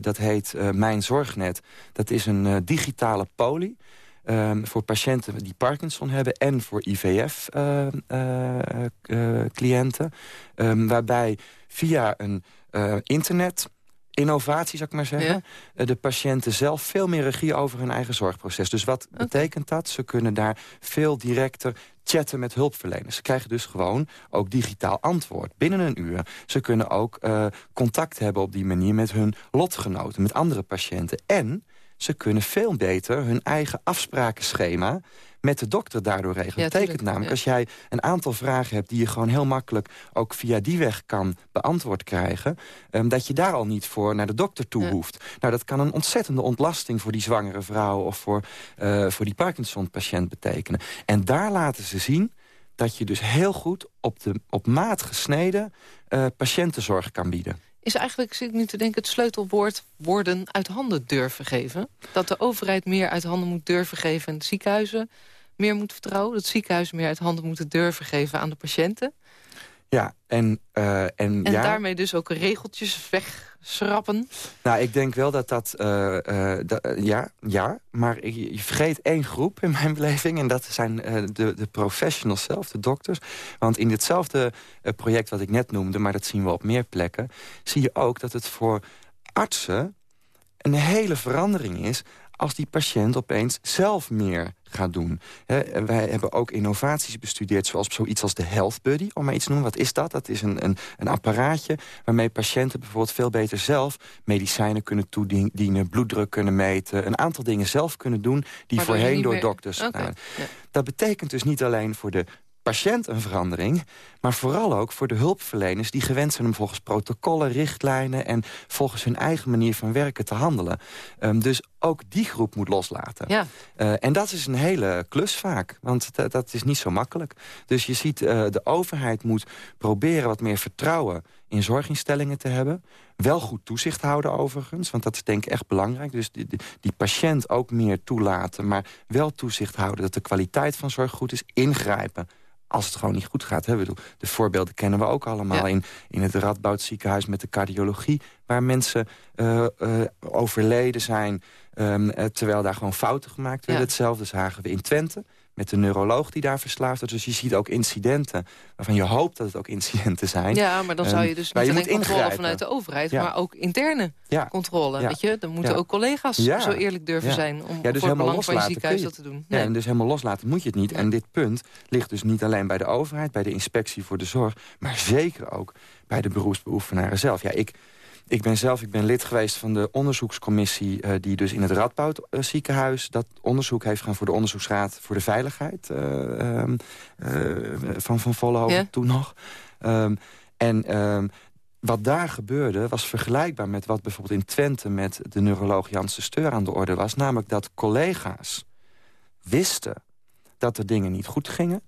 dat heet Mijn Zorgnet. Dat is een digitale poli... Um, voor patiënten die Parkinson hebben en voor IVF-cliënten. Uh, uh, um, waarbij via een uh, internet innovatie, zou ik maar zeggen... Ja. de patiënten zelf veel meer regie over hun eigen zorgproces. Dus wat okay. betekent dat? Ze kunnen daar veel directer chatten met hulpverleners. Ze krijgen dus gewoon ook digitaal antwoord binnen een uur. Ze kunnen ook uh, contact hebben op die manier met hun lotgenoten... met andere patiënten. En ze kunnen veel beter hun eigen afsprakenschema met de dokter daardoor regelen. dat betekent namelijk, als jij een aantal vragen hebt... die je gewoon heel makkelijk ook via die weg kan beantwoord krijgen... Um, dat je daar al niet voor naar de dokter toe hoeft. Nou, dat kan een ontzettende ontlasting voor die zwangere vrouw... of voor, uh, voor die Parkinson-patiënt betekenen. En daar laten ze zien dat je dus heel goed op, de, op maat gesneden uh, patiëntenzorg kan bieden is eigenlijk, zit ik nu te denken, het sleutelwoord worden uit handen durven geven. Dat de overheid meer uit handen moet durven geven en ziekenhuizen meer moet vertrouwen. Dat ziekenhuizen meer uit handen moeten durven geven aan de patiënten. Ja, en... Uh, en en ja, daarmee dus ook regeltjes wegschrappen? Nou, ik denk wel dat dat... Uh, uh, ja, ja, maar je, je, vergeet één groep in mijn <laughs> beleving... en dat zijn de, de professionals zelf, de dokters. Want in ditzelfde project wat ik net noemde... maar dat zien we op meer plekken... zie je ook dat het voor artsen een hele verandering is als die patiënt opeens zelf meer gaat doen. wij hebben ook innovaties bestudeerd, zoals zoiets als de Health Buddy, om maar iets te noemen. Wat is dat? Dat is een, een, een apparaatje waarmee patiënten bijvoorbeeld veel beter zelf medicijnen kunnen toedienen, bloeddruk kunnen meten, een aantal dingen zelf kunnen doen die voorheen door dokters... Okay. Nou, ja. Dat betekent dus niet alleen voor de patiënt een verandering... maar vooral ook voor de hulpverleners die gewend zijn... om volgens protocollen, richtlijnen... en volgens hun eigen manier van werken te handelen. Um, dus ook die groep moet loslaten. Ja. Uh, en dat is een hele klus vaak, want dat is niet zo makkelijk. Dus je ziet, uh, de overheid moet proberen wat meer vertrouwen in zorginstellingen te hebben. Wel goed toezicht houden overigens, want dat is denk ik echt belangrijk. Dus die, die, die, patiënt ook meer toelaten, maar wel toezicht houden... dat de kwaliteit van zorg goed is, ingrijpen als het gewoon niet goed gaat. Hè? De voorbeelden kennen we ook allemaal in, in het Radboud ziekenhuis met de cardiologie... waar mensen uh, uh, overleden zijn um, terwijl daar gewoon fouten gemaakt werden. Hetzelfde zagen we in Twente met de neuroloog die daar verslaafd is. Dus je ziet ook incidenten waarvan je hoopt dat het ook incidenten zijn. Ja, maar dan zou je dus niet alleen controle vanuit de overheid... maar ook interne controle. Weet je? Dan moeten ook collega's zo eerlijk durven zijn... om dus voor het belang van je ziekenhuis dat te doen. Nee. Ja, en dus helemaal loslaten moet je het niet. En dit punt ligt dus niet alleen bij de overheid... bij de inspectie voor de zorg... maar zeker ook bij de beroepsbeoefenaren zelf. Ja, ik ik ben zelf ik ben lid geweest van de onderzoekscommissie... Uh, die dus in het Radboud uh, ziekenhuis dat onderzoek heeft gedaan... voor de Onderzoeksraad voor de Veiligheid uh, van Van Vollenhoven toen nog. Um, en um, wat daar gebeurde was vergelijkbaar met wat bijvoorbeeld in Twente... met de neuroloog Jans de Steur aan de orde was. Namelijk dat collega's wisten dat er dingen niet goed gingen...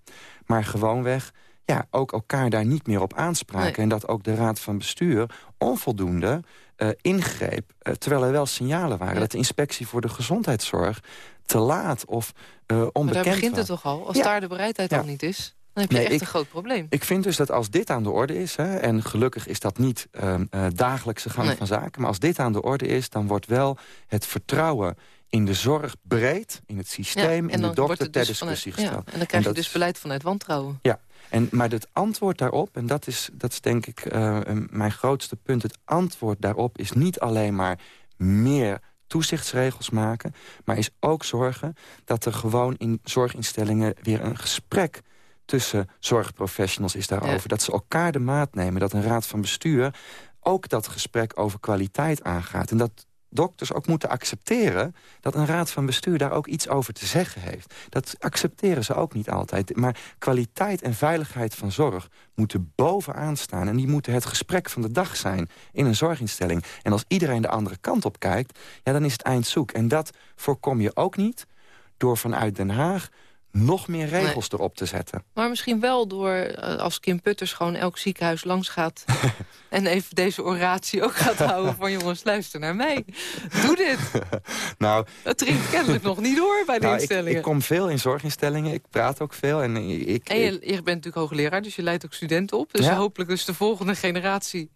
maar gewoonweg ja, ook elkaar daar niet meer op aanspraken. Nee. En dat ook de raad van bestuur onvoldoende uh, ingreep... Uh, terwijl er wel signalen waren ja. dat de inspectie voor de gezondheidszorg... te laat of uh, onbekend Maar daar begint het toch al? Als ja. daar de bereidheid al niet is... Dan heb je nee, echt ik, een groot probleem. Ik vind dus dat als dit aan de orde is... Hè, en gelukkig is dat niet uh, uh, dagelijkse gang nee. van zaken... maar als dit aan de orde is, dan wordt wel het vertrouwen in de zorg breed, in het systeem, ja, in de dokter ter dus discussie vanuit, gesteld. En dan krijg en je dus beleid vanuit wantrouwen. Ja, en, maar het antwoord daarop, en dat is, dat is denk ik uh, mijn grootste punt... het antwoord daarop is niet alleen maar meer toezichtsregels maken... maar is ook zorgen dat er gewoon in zorginstellingen weer een gesprek tussen zorgprofessionals is daarover. Dat ze elkaar de maat nemen. Dat een raad van bestuur ook dat gesprek over kwaliteit aangaat. En dat dokters ook moeten accepteren... dat een raad van bestuur daar ook iets over te zeggen heeft. Dat accepteren ze ook niet altijd. Maar kwaliteit en veiligheid van zorg moeten bovenaan staan... en die moeten het gesprek van de dag zijn in een zorginstelling. En als iedereen de andere kant op kijkt, ja, dan is het eind zoek. En dat voorkom je ook niet door vanuit Den Haag nog meer regels erop te zetten. Maar misschien wel door, eh, als Kim Putters gewoon elk ziekenhuis langs gaat... <laughs> en even deze oratie ook gaat houden van... jongens, luister naar mij. Doe dit. <laughs> nou, het dringt kennelijk nog niet door bij de nou, instellingen. Ik, ik, kom veel in zorginstellingen, ik praat ook veel. En, ik, en je, je bent natuurlijk hoogleraar, dus je leidt ook studenten op. Dus hopelijk dus de volgende generatie...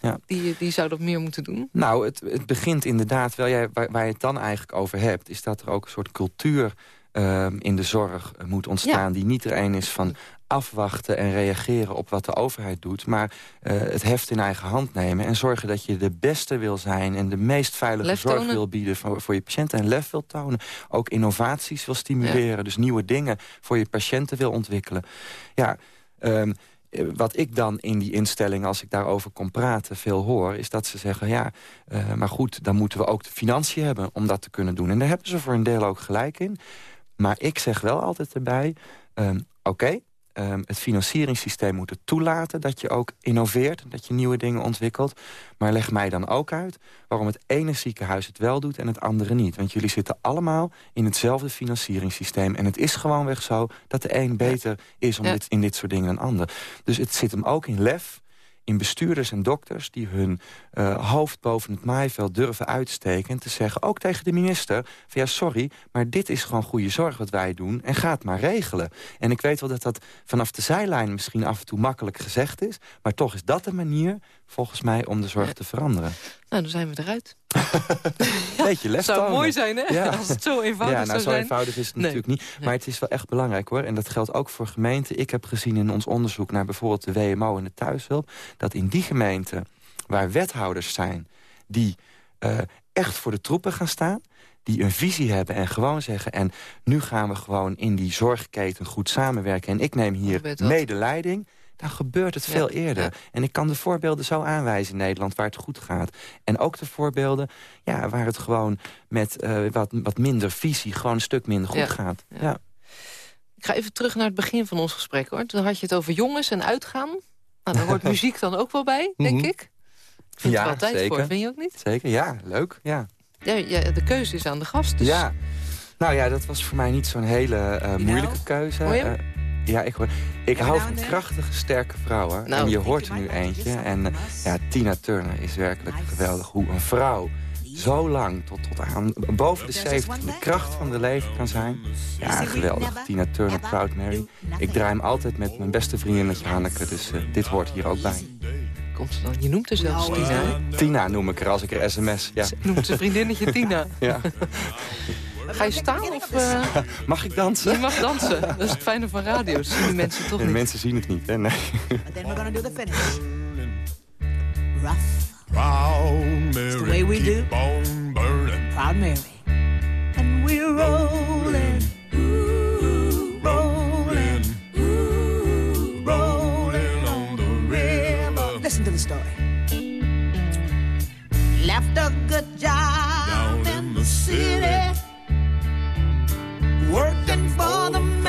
Ja. Die, die zou dat meer moeten doen? Nou, het, het begint inderdaad wel... Jij, waar, waar je het dan eigenlijk over hebt... is dat er ook een soort cultuur Ehm, in de zorg moet ontstaan... die niet er een is van afwachten en reageren op wat de overheid doet... maar uh, het heft in eigen hand nemen en zorgen dat je de beste wil zijn... en de meest veilige zorg wil bieden voor, voor je patiënten en lef wil tonen. Ook innovaties wil stimuleren, dus nieuwe dingen voor je patiënten wil ontwikkelen. Ja, um, wat ik dan in die instelling, als ik daarover kom praten, veel hoor... is dat ze zeggen, ja, uh, maar goed, dan moeten we ook de financiën hebben om dat te kunnen doen. En daar hebben ze voor een deel ook gelijk in. Maar ik zeg wel altijd erbij, ehm, oké, ehm, het financieringssysteem moet het toelaten... dat je ook innoveert, dat je nieuwe dingen ontwikkelt. Maar leg mij dan ook uit waarom het ene ziekenhuis het wel doet en het andere niet. Want jullie zitten allemaal in hetzelfde financieringssysteem. En het is gewoonweg zo dat de een beter is om dit, in dit soort dingen dan de ander. Dus het zit hem ook in lef in bestuurders en dokters die hun uh, hoofd boven het maaiveld durven uitsteken... en te zeggen, ook tegen de minister, ja, sorry... maar dit is gewoon goede zorg wat wij doen en ga het maar regelen. En ik weet wel dat dat vanaf de zijlijn misschien af en toe makkelijk gezegd is... maar toch is dat de manier, volgens mij, om de zorg te veranderen. Nou, dan zijn we eruit. <laughs> Beetje lef zou mooi zijn, hè? Ja. Als het zo eenvoudig ja, nou, zo eenvoudig is het natuurlijk niet. Maar het is wel echt belangrijk, hoor. En dat geldt ook voor gemeenten. Ik heb gezien in ons onderzoek naar bijvoorbeeld de WMO en de thuishulp... dat in die gemeenten waar wethouders zijn... die uh, echt voor de troepen gaan staan die een visie hebben en gewoon zeggen... en nu gaan we gewoon in die zorgketen goed samenwerken... en ik neem hier medeleiding gebeurt het veel eerder. En ik kan de voorbeelden zo aanwijzen in Nederland waar het goed gaat. En ook de voorbeelden ja, waar het gewoon met uh, wat, wat minder visie... gewoon een stuk minder goed gaat. Ja. Ik ga even terug naar het begin van ons gesprek. hoor. Toen had je het over jongens en uitgaan. Nou, daar hoort <laughs> muziek dan ook wel bij, denk mhm. ik. Ik vind ja, er wel tijd zeker. voor, vind je ook niet? Zeker, ja, leuk, ja. Ja, ja, de keuze is aan de gast. Dus... Ja, nou ja, dat was voor mij niet zo'n hele uh, moeilijke keuze. Ja, ik, hoor, ik hou van krachtige, sterke vrouwen. Nou, en je hoort er nu eentje. En uh, ja, Tina Turner is werkelijk geweldig. Hoe een vrouw zo lang, tot, tot aan boven de 70, de kracht van de leven kan zijn. Ja, geweldig. Tina Turner, Proud Mary. Ik draai hem altijd met mijn beste vriendinnetje Hanneke. Dus uh, dit hoort hier ook bij. Komt ze dan? Je noemt haar zelfs nou, Tina. Tina noem ik er als ik er sms. Ja. Noemt ze vriendinnetje Tina. <laughs> ja. <laughs> Ga je staan? Of, uh... <laughs> Mag ik dansen? Je mag dansen. Dat is het fijne van radio. zien die <laughs> mensen toch niet. mensen zien het niet, hè? Nee. then we're gonna do the finish. Rough. Proud Mary, the way we keep do. on burning. Proud Mary. And we're rolling. Ooh, rolling. Ooh, rolling on the river. Listen to the story. Left a good job down in the city. Working for the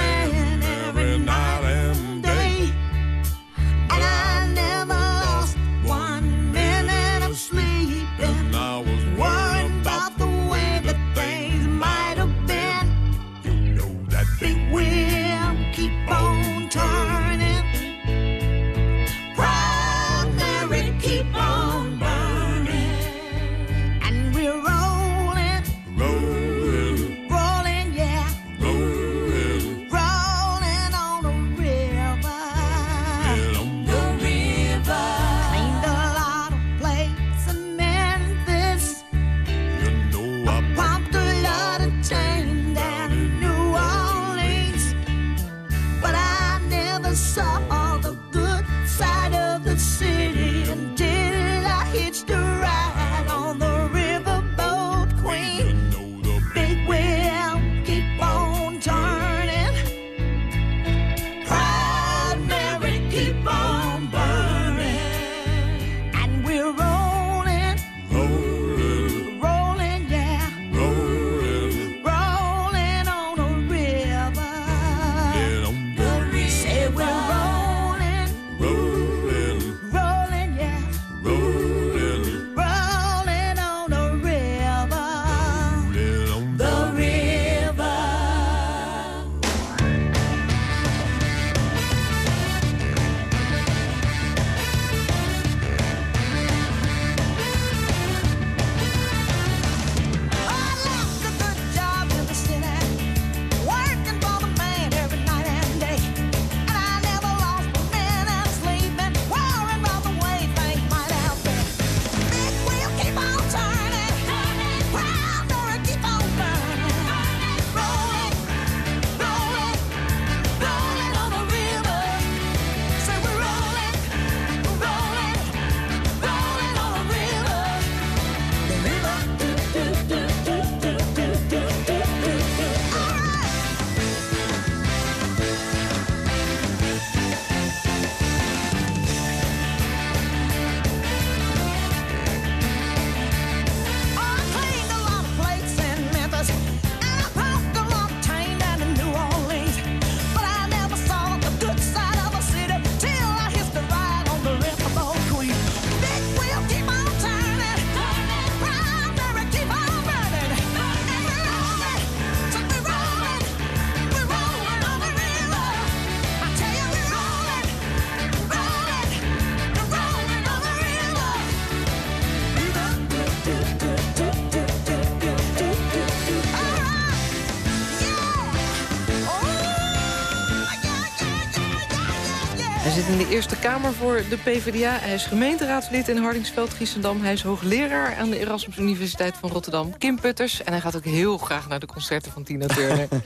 Eerste Kamer voor de PvdA. Hij is gemeenteraadslid in Hardingsveld, Giessendam. Hij is hoogleraar aan de Erasmus Universiteit van Rotterdam. Kim Putters. En hij gaat ook heel graag naar de concerten van Tina Turner. <laughs>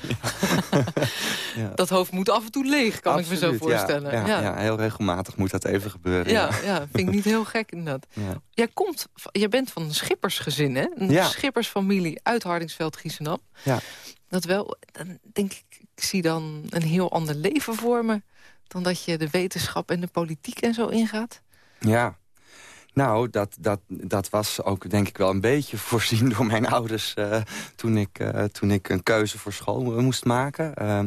Ja. <laughs> Dat hoofd moet af en toe leeg, kan ik me zo voorstellen. Ja, ja. ja. heel regelmatig moet dat even gebeuren. Ja, ja, vind ik niet heel gek inderdaad. <laughs> Ja. Jij, komt, jij bent van een schippersgezin, hè? Een Ja. schippersfamilie uit Hardingsveld, Giessendam. Ja. Dat wel, dan denk ik, ik zie dan een heel ander leven voor me... dan dat je de wetenschap en de politiek en zo ingaat. Ja. Nou, dat, dat, dat was ook denk ik wel een beetje <laughs> voorzien door mijn ouders... eh, toen, ik, eh, toen ik een keuze voor school moest maken. Eh,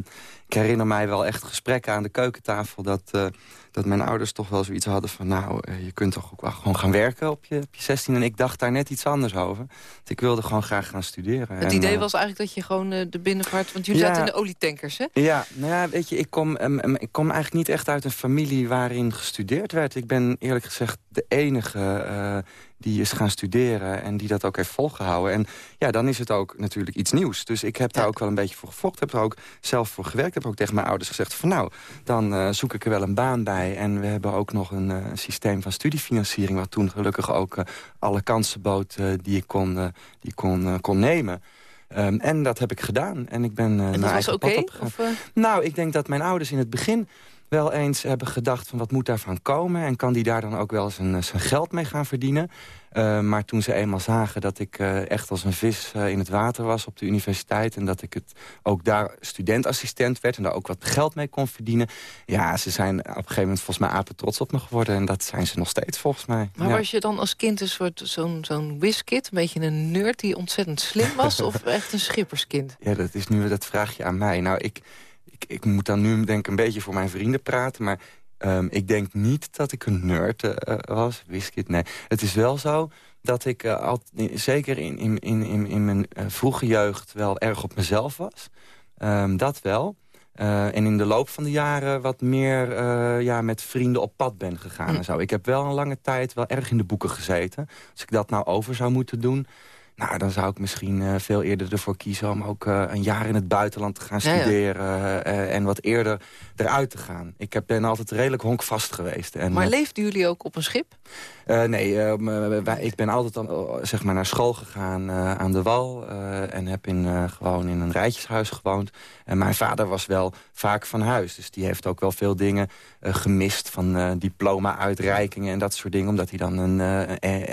ik herinner mij wel echt gesprekken aan de keukentafel... dat, eh, dat mijn ouders toch wel zoiets hadden van... nou, eh, je kunt toch ook wel gewoon gaan werken op je, op je 16. En ik dacht daar net iets anders over. Want ik wilde gewoon graag gaan studeren. Het En, idee eh, was eigenlijk dat je gewoon de binnenvaart... want jullie Ja. zaten in de olietankers, hè? Ja, nou ja, weet je, ik kom, em, em, ik kom eigenlijk niet echt uit een familie waarin gestudeerd werd. Ik ben eerlijk gezegd de enige die is gaan studeren en die dat ook heeft volgehouden. En ja, dan is het ook natuurlijk iets nieuws. Dus ik heb daar Ja. ook wel een beetje voor gevochten. Heb er ook zelf voor gewerkt. Heb ook tegen mijn ouders gezegd van nou, dan eh, zoek ik er wel een baan bij. En we hebben ook nog een eh, systeem van studiefinanciering... wat toen gelukkig ook eh, alle kansen bood die ik kon, die ik kon, kon nemen. Ehm, en dat heb ik gedaan. En ik ben eh, En was eigen pad. Of, eh, Nou, ik denk dat mijn ouders in het begin wel eens hebben gedacht... van wat moet daarvan komen? En kan die daar dan ook wel zijn, zijn geld mee gaan verdienen? Uh, maar toen ze eenmaal zagen dat ik uh, echt als een vis uh, in het water was op de universiteit... en dat ik het ook daar studentassistent werd en daar ook wat geld mee kon verdienen... ja, ze zijn op een gegeven moment volgens mij apen trots op me geworden... en dat zijn ze nog steeds volgens mij. maar ja. was je dan als kind een soort zo'n zo'n whiskit? Een beetje een nerd die ontzettend slim was? <laughs> of echt een schipperskind? Ja, dat is nu dat vraag je aan mij. Nou, ik, ik, ik moet dan nu denk ik een beetje voor mijn vrienden praten... maar um, ik denk niet dat ik een nerd uh, was. Whiskit, nee. Het is wel zo dat ik uh, al, zeker in, in, in, in, mijn vroege jeugd wel erg op mezelf was. Um, dat wel. Uh, en in de loop van de jaren wat meer uh, ja, met vrienden op pad ben gegaan. Hm. En zo. Ik heb wel een lange tijd wel erg in de boeken gezeten. Als ik dat nou over zou moeten doen... Nou, dan zou ik misschien uh, veel eerder ervoor kiezen... om ook uh, een jaar in het buitenland te gaan studeren... Ja, ja. Uh, en wat eerder eruit te gaan. Ik heb, ben altijd redelijk honkvast geweest. En, maar leefden jullie ook op een schip? Uh, nee, uh, wij, ik ben altijd dan, zeg maar naar school gegaan uh, aan de Wal. en heb in, gewoon in een rijtjeshuis gewoond. En mijn vader was wel vaak van huis. Dus die heeft ook wel veel dingen gemist van diploma-uitreikingen en dat soort dingen. Omdat hij dan een,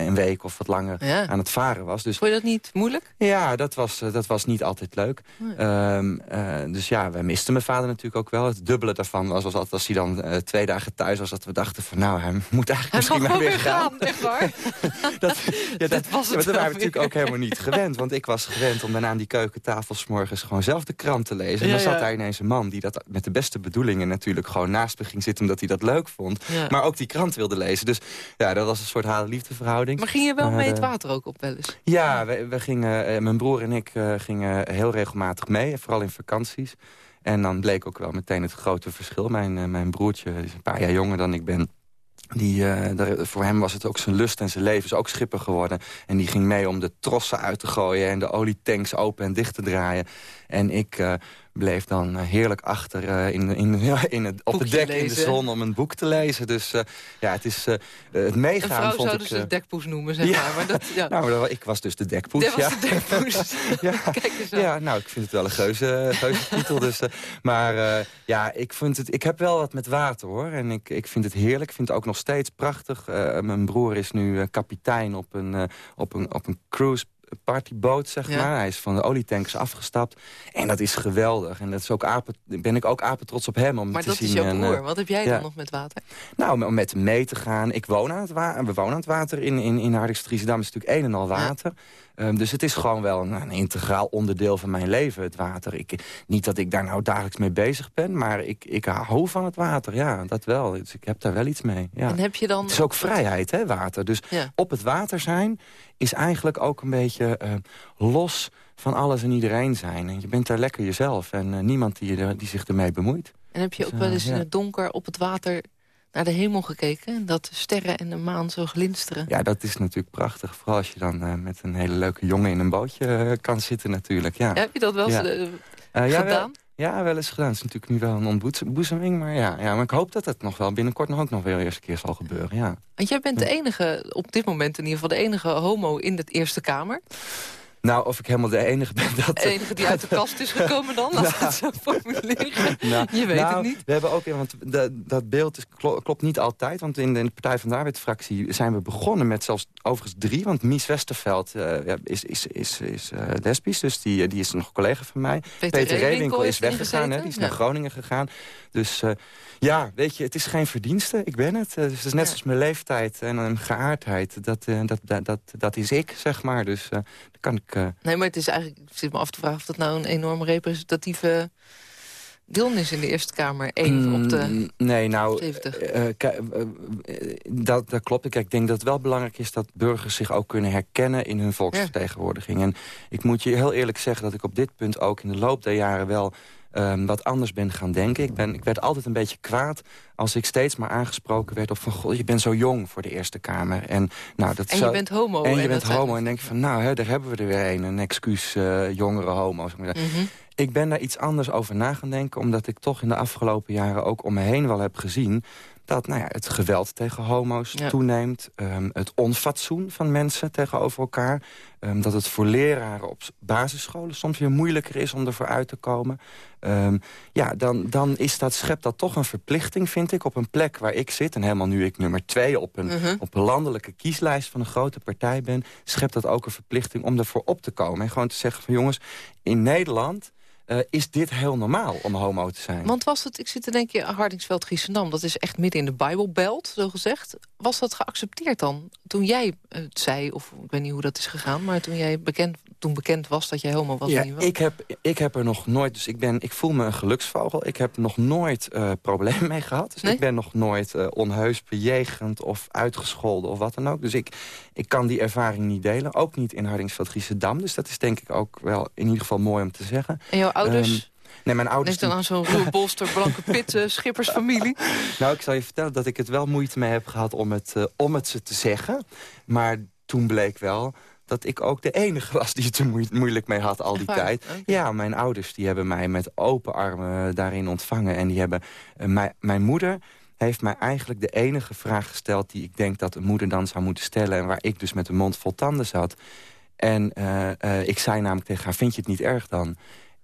een week of wat langer ja. aan het varen was. Dus, Vond je dat niet moeilijk? Ja, dat was, dat was niet altijd leuk. Um, dus ja, wij misten mijn vader natuurlijk ook wel. Het dubbele daarvan was, was altijd als hij dan twee dagen thuis was... dat we dachten van nou, hij moet eigenlijk misschien maar weer gaan. Echt waar? <laughs> dat, ja, dat, was het ja, dat waren we natuurlijk ook helemaal niet gewend. Want ik was gewend om daarna aan die keukentafel... morgens gewoon zelf de krant te lezen. En dan zat daar ineens een man die dat met de beste bedoelingen... natuurlijk gewoon naast me ging zitten omdat hij dat leuk vond. Maar ook die krant wilde lezen. Dus ja, dat was een soort hade-liefde verhouding. Maar ging je wel Maar, mee het eh, water ook op wel eens? Ja, we, we gingen, eh, mijn broer en ik eh, gingen heel regelmatig mee. Vooral in vakanties. En dan bleek ook wel meteen het grote verschil. Mijn, mijn broertje is een paar jaar jonger dan ik ben. Die, eh, daar- voor hem was het ook zijn lust en zijn leven is ook schipper geworden. En die ging mee om de trossen uit te gooien... en de olietanks open en dicht te draaien. En ik eh, bleef dan eh, heerlijk achter eh, in, in, ja, <laughs> in het, op het dek in de zon om een boek te lezen. Dus eh, ja, het is het Een meegaan vrouw vond zouden ik... ze de dekpoes noemen, zeg ja. maar. maar dat, ja. <laughs> nou, dat- ik was dus de dekpoes, dat was ja. de dekpoes. <laughs> Ja. Kijk eens aan. Ja, nou, ik vind het wel een geuze, geuze titel. Dus, maar ja, ik, vind het, ik heb wel wat met water, hoor. En ik, ik vind het heerlijk. Ik vind het ook nog steeds prachtig. Mijn broer is nu kapitein op een, op een, op een cruise partyboot, zeg Ja. maar. Hij is van de olietankers afgestapt. En dat is geweldig. En dat is ook apen, ben ik ook apen trots op hem om Maar te dat zien. is jouw En, eh, broer. Wat heb jij ja. dan nog met water? nou, om met hem mee te gaan. Ik woon aan het water. We wonen aan het water in, in, in Hardingsdriesdam. is natuurlijk een en al water. Ehm, dus het is gewoon wel een, een integraal onderdeel van mijn leven, het water. Ik, niet dat ik daar nou dagelijks mee bezig ben, maar ik, ik hou van het water. Ja, dat wel. Dus ik heb daar wel iets mee. Ja. En heb je dan... Het is ook vrijheid, hè, water. Dus Ja. op het water zijn is eigenlijk ook een beetje eh, los van alles en iedereen zijn. En je bent daar lekker jezelf en eh, niemand die, je die zich ermee bemoeit. En heb je Dus, ook wel eh, eens in het donker op het water naar de hemel gekeken? En dat de sterren en de maan zo glinsteren? Ja, dat is natuurlijk prachtig. Vooral als je dan eh, met een hele leuke jongen in een bootje eh, kan zitten natuurlijk. Ja. Ja, heb je dat wel Ja. eh, ja, gedaan? ja, wel eens gedaan. Het is natuurlijk nu wel een ontboezeming. Maar ja, ja, maar ik hoop dat het nog wel binnenkort nog ook nog weer eerste keer zal gebeuren. Ja. Want jij bent de enige, op dit moment in ieder geval... de enige homo in de Eerste Kamer. Nou, of ik helemaal de enige ben <laughs> dat... De enige die uit de kast is gekomen dan, laat <laughs> ik het zo formuleren. <laughs> Nou, je weet nou, het niet. We hebben ook, want de, dat beeld is, klopt niet altijd. Want in de, in de Partij van de Arbeid-fractie zijn we begonnen met zelfs overigens drie. Want Mies Westerveld eh, is, is, is, is eh, lesbisch, dus die, die is nog collega van mij. Peter Reewinkel is weggegaan, hè, die is Ja. naar Groningen gegaan. Dus eh, ja, weet je, het is geen verdienste. Ik ben het. Eh, dus het is net Ja. zoals mijn leeftijd en mijn geaardheid. Dat, eh, dat, dat, dat, dat is ik, zeg maar. Dus dan kan ik... Nee, maar het is eigenlijk, ik zit me af te vragen of dat nou een enorm representatieve deelname is in de Eerste Kamer. Eén op de Mm, Nee, nou, 70. ki- dat, dat klopt. Kijk, ik denk dat het wel belangrijk is dat burgers zich ook kunnen herkennen in hun volksvertegenwoordiging. En ik moet je heel eerlijk zeggen dat ik op dit punt ook in de loop der jaren wel ehm, wat anders ben gaan denken. Ik, ben, ik werd altijd een beetje kwaad als ik steeds maar aangesproken werd op van... goh, je bent zo jong voor de Eerste Kamer. En, nou, dat En je bent homo. en je bent homo en denk je van, nou, hè, daar hebben we er weer een. Een excuus, eh, jongere homo's. Mhm. Ik ben daar iets anders over na gaan denken... omdat ik toch in de afgelopen jaren ook om me heen wel heb gezien... dat nou ja, het geweld tegen homo's Ja. toeneemt. ehm, het onfatsoen van mensen tegenover elkaar. ehm, dat het voor leraren op basisscholen soms weer moeilijker is om ervoor uit te komen. Ehm, ja, dan, dan is dat, schept dat toch een verplichting, vind ik... op een plek waar ik zit. En helemaal nu ik nummer twee op een, Mhm. op een landelijke kieslijst van een grote partij ben... schept dat ook een verplichting om ervoor op te komen. En gewoon te zeggen van jongens, in Nederland... eh, is dit heel normaal om homo te zijn. Want was het, ik zit te denken, Hardingsveld, Giessendam... dat is echt midden in de Bijbelbelt, zo gezegd. Was dat geaccepteerd dan? Toen jij het zei, of ik weet niet hoe dat is gegaan... maar toen jij bekend, toen bekend was dat jij homo was... Ja, je ik heb, ik heb er nog nooit... Dus ik, ben, ik voel me een geluksvogel. Ik heb nog nooit eh problemen mee gehad. Dus Nee? ik ben nog nooit eh, onheus bejegend of uitgescholden of wat dan ook. Dus ik, ik kan die ervaring niet delen. Ook niet in Hardingsveld Giessendam. Dus dat is denk ik ook wel in ieder geval mooi om te zeggen. En jouw ouders... Ehm, Nee, mijn ouders... Denk dan aan zo'n ruwe bolster, blanke <laughs> pit, eh, schippersfamilie. Nou, ik zal je vertellen dat ik het wel moeite mee heb gehad om het, eh, om het ze te zeggen. Maar toen bleek wel dat ik ook de enige was die het er moe- moeilijk mee had al die tijd. Ja, mijn ouders die hebben mij met open armen daarin ontvangen. En die hebben, eh, mijn, mijn moeder heeft mij eigenlijk de enige vraag gesteld... die ik denk dat een moeder dan zou moeten stellen... en waar ik dus met een mond vol tanden zat. En eh, eh, ik zei namelijk tegen haar, vind je het niet erg dan?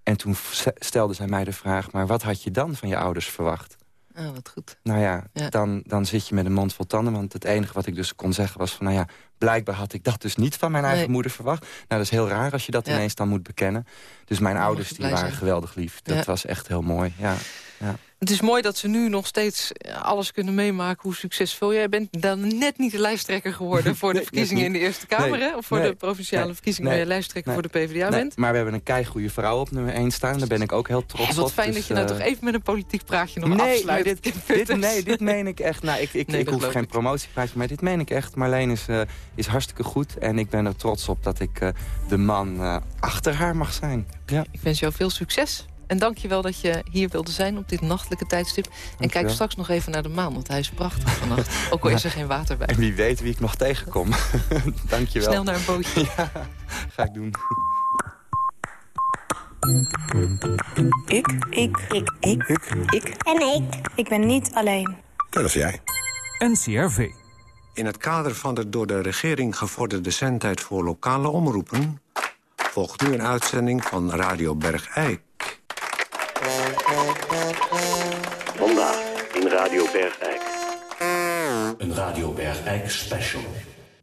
En toen stelde zij mij de vraag... maar wat had je dan van je ouders verwacht? Oh, wat goed. Nou ja, Ja. Dan, dan zit je met een mond vol tanden. Want het enige wat ik dus kon zeggen was van... nou ja, blijkbaar had ik dat dus niet van mijn eigen Nee. moeder verwacht. Nou, dat is heel raar als je dat Ja. ineens dan moet bekennen. Dus mijn ouders die waren zijn. geweldig lief. Dat Ja. was echt heel mooi, ja. ja. Het is mooi dat ze nu nog steeds alles kunnen meemaken hoe succesvol jij bent. Dan net niet de lijsttrekker geworden <laughs> voor de Nee, verkiezingen in de Eerste Kamer. Nee. Hè? Of voor Nee. de provinciale verkiezingen waar je lijsttrekker voor de PvdA bent. maar we hebben een keigoede vrouw op nummer 1 staan. Daar ben ik ook heel trots Hé, wat op. fijn Dus, dat je nou eh, toch even met een politiek praatje nog nee, afsluit. dit, nee, dit meen ik echt. Nou, ik ik, <laughs> Nee, ik hoef geen promotiepraatje, maar dit meen ik echt. Marleen is, eh, is hartstikke goed. En ik ben er trots op dat ik eh, de man eh, achter haar mag zijn. Ja. Ik wens jou veel succes. En dank je wel dat je hier wilde zijn op dit nachtelijke tijdstip. En kijk straks nog even naar de maan, want hij is prachtig vannacht. <laughs> Ook al is er geen water bij. En wie weet wie ik nog tegenkom. <laughs> Dank je wel. Snel naar een bootje. <laughs> Ga ik doen. Ik. Ik. Ik. Ik. Ik. En ik. Ik ben niet alleen. Dat is jij. NCRV. In het kader van de door de regering gevorderde zendtijd voor lokale omroepen... volgt nu een uitzending van Radio Bergijk. Radio Bergijk. Een Radio Bergijk special.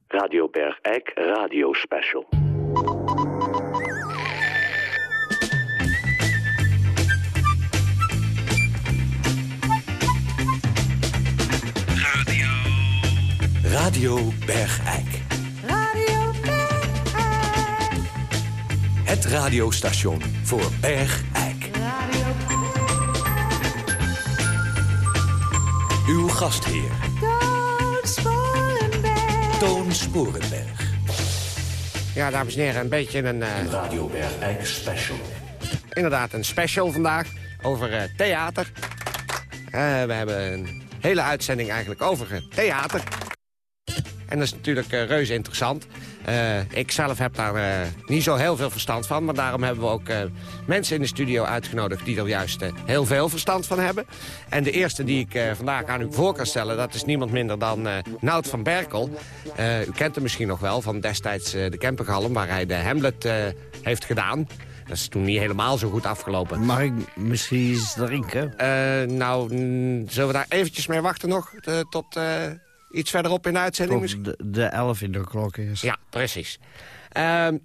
Radio Bergijk Radio Special. Radio Bergijk. Radio Bergijk. Het radiostation voor Bergijk. Uw gastheer, Toon Sporenberg. Toon Sporenberg. Ja, dames en heren, een beetje een... eh, Radio Bergijk special. inderdaad, een special vandaag over eh, theater. Eh, we hebben een hele uitzending eigenlijk over theater. En dat is natuurlijk reuze interessant. Eh, ik zelf heb daar eh, niet zo heel veel verstand van. Maar daarom hebben we ook eh, mensen in de studio uitgenodigd... die er juist heel veel verstand van hebben. En de eerste die ik vandaag aan u voor kan stellen... dat is niemand minder dan Nout van Berkel. U kent hem misschien nog wel van destijds de Kempergalm... waar hij de Hamlet heeft gedaan. Dat is toen niet helemaal zo goed afgelopen. Mag ik misschien iets drinken? Nou, mm, zullen we daar eventjes mee wachten nog? tot iets verderop in de uitzending de, de elf in de klok is. Ja, precies. Ehm,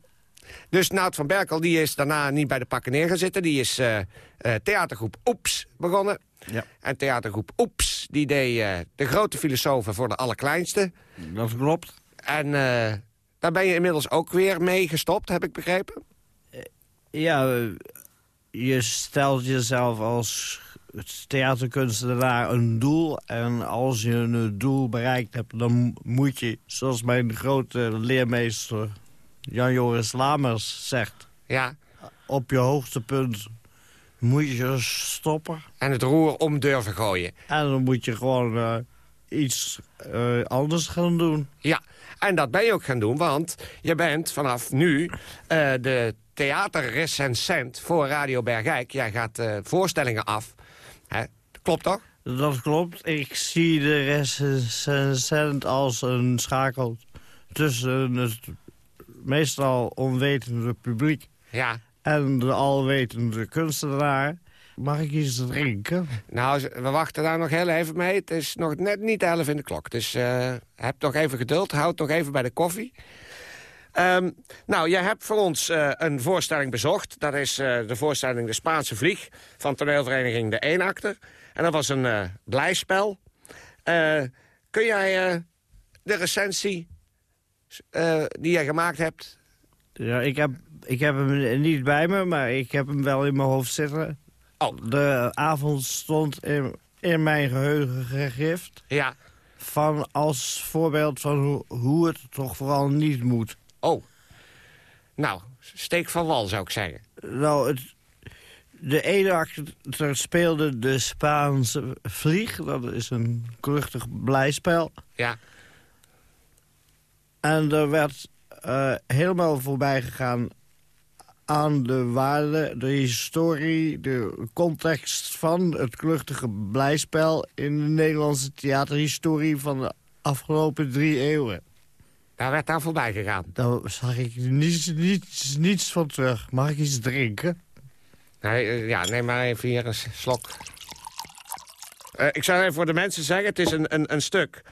dus Nout van Berkel die is daarna niet bij de pakken neer gaan zitten. Die is eh, eh, theatergroep Oeps begonnen. Ja. En theatergroep Oeps die deed eh, de grote filosofen voor de allerkleinste. Dat klopt. En daar ben je inmiddels ook weer mee gestopt, heb ik begrepen. Ja, je stelt jezelf als theaterkunstenaar een doel. En als je een doel bereikt hebt, dan moet je, zoals mijn grote leermeester Jan-Joris Lamers zegt... Ja. op je hoogste punt moet je stoppen. En het roer om durven gooien. En dan moet je gewoon eh, iets eh, anders gaan doen. Ja, en dat ben je ook gaan doen, want je bent vanaf nu eh, de theaterrecensent voor Radio Bergijk. Jij gaat voorstellingen af. Hè? Klopt toch? Dat klopt. Ik zie de recensent als een schakel tussen het meestal onwetende publiek... Ja. en de alwetende kunstenaar. Mag ik iets drinken? Nou, we wachten daar nog heel even mee. Het is nog net niet elf in de klok. Dus eh, heb nog even geduld. Houd nog even bij de koffie. Ehm, nou, jij hebt voor ons eh, een voorstelling bezocht. Dat is eh, de voorstelling De Spaanse Vlieg van toneelvereniging De Eenakter. En dat was een eh, blijspel. Kun jij de recensie die jij gemaakt hebt... Ja, ik heb, ik heb hem niet bij me, maar ik heb hem wel in mijn hoofd zitten. Oh. De avond stond in, in mijn geheugen gegrift. Ja. Van als voorbeeld van hoe, hoe het toch vooral niet moet. Oh. Nou, steek van wal zou ik zeggen. Nou, het, de ene acteur speelde de Spaanse vlieg. Dat is een kluchtig blijspel. Ja. En er werd eh, helemaal voorbij gegaan aan de waarde, de historie, de context van het kluchtige blijspel... in de Nederlandse theaterhistorie van de afgelopen drie eeuwen. Daar werd aan voorbij gegaan. Daar zag ik niets, niets, niets van terug. Mag ik iets drinken? Nee, eh, ja, neem maar even hier een slok. Eh, ik zou even voor de mensen zeggen, het is een, een, een stuk...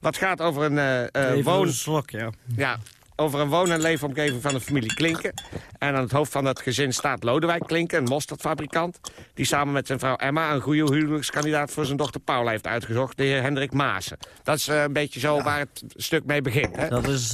wat gaat over een Even woon... een slok, ja. Ja, over een woon- en leefomgeving van de familie Klinken. En aan het hoofd van dat gezin staat Lodewijk Klinken, een mosterdfabrikant... die samen met zijn vrouw Emma een goede huwelijkskandidaat... voor zijn dochter Paula heeft uitgezocht, de heer Hendrik Maassen. Dat is eh, een beetje zo waar het stuk mee begint. Hè? Dat is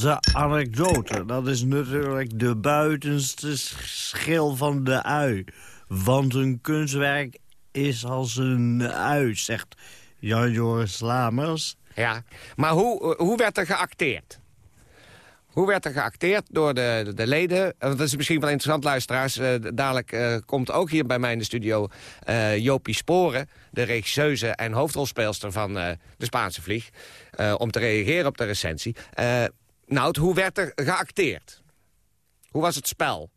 de anekdote. Dat is natuurlijk de buitenste schil van de ui. Want een kunstwerk is als een ui, zegt Jan-Joris Lamers. Ja, maar hoe, hoe werd er geacteerd? Hoe werd er geacteerd door de, de, de leden? Eh, dat is misschien wel interessant, luisteraars. Eh, dadelijk eh, komt ook hier bij mij in de studio eh, Jopie Sporen... de regisseuse en hoofdrolspeelster van De Spaanse Vlieg... om te reageren op de recensie. Nou, hoe werd er geacteerd? Hoe was het spel?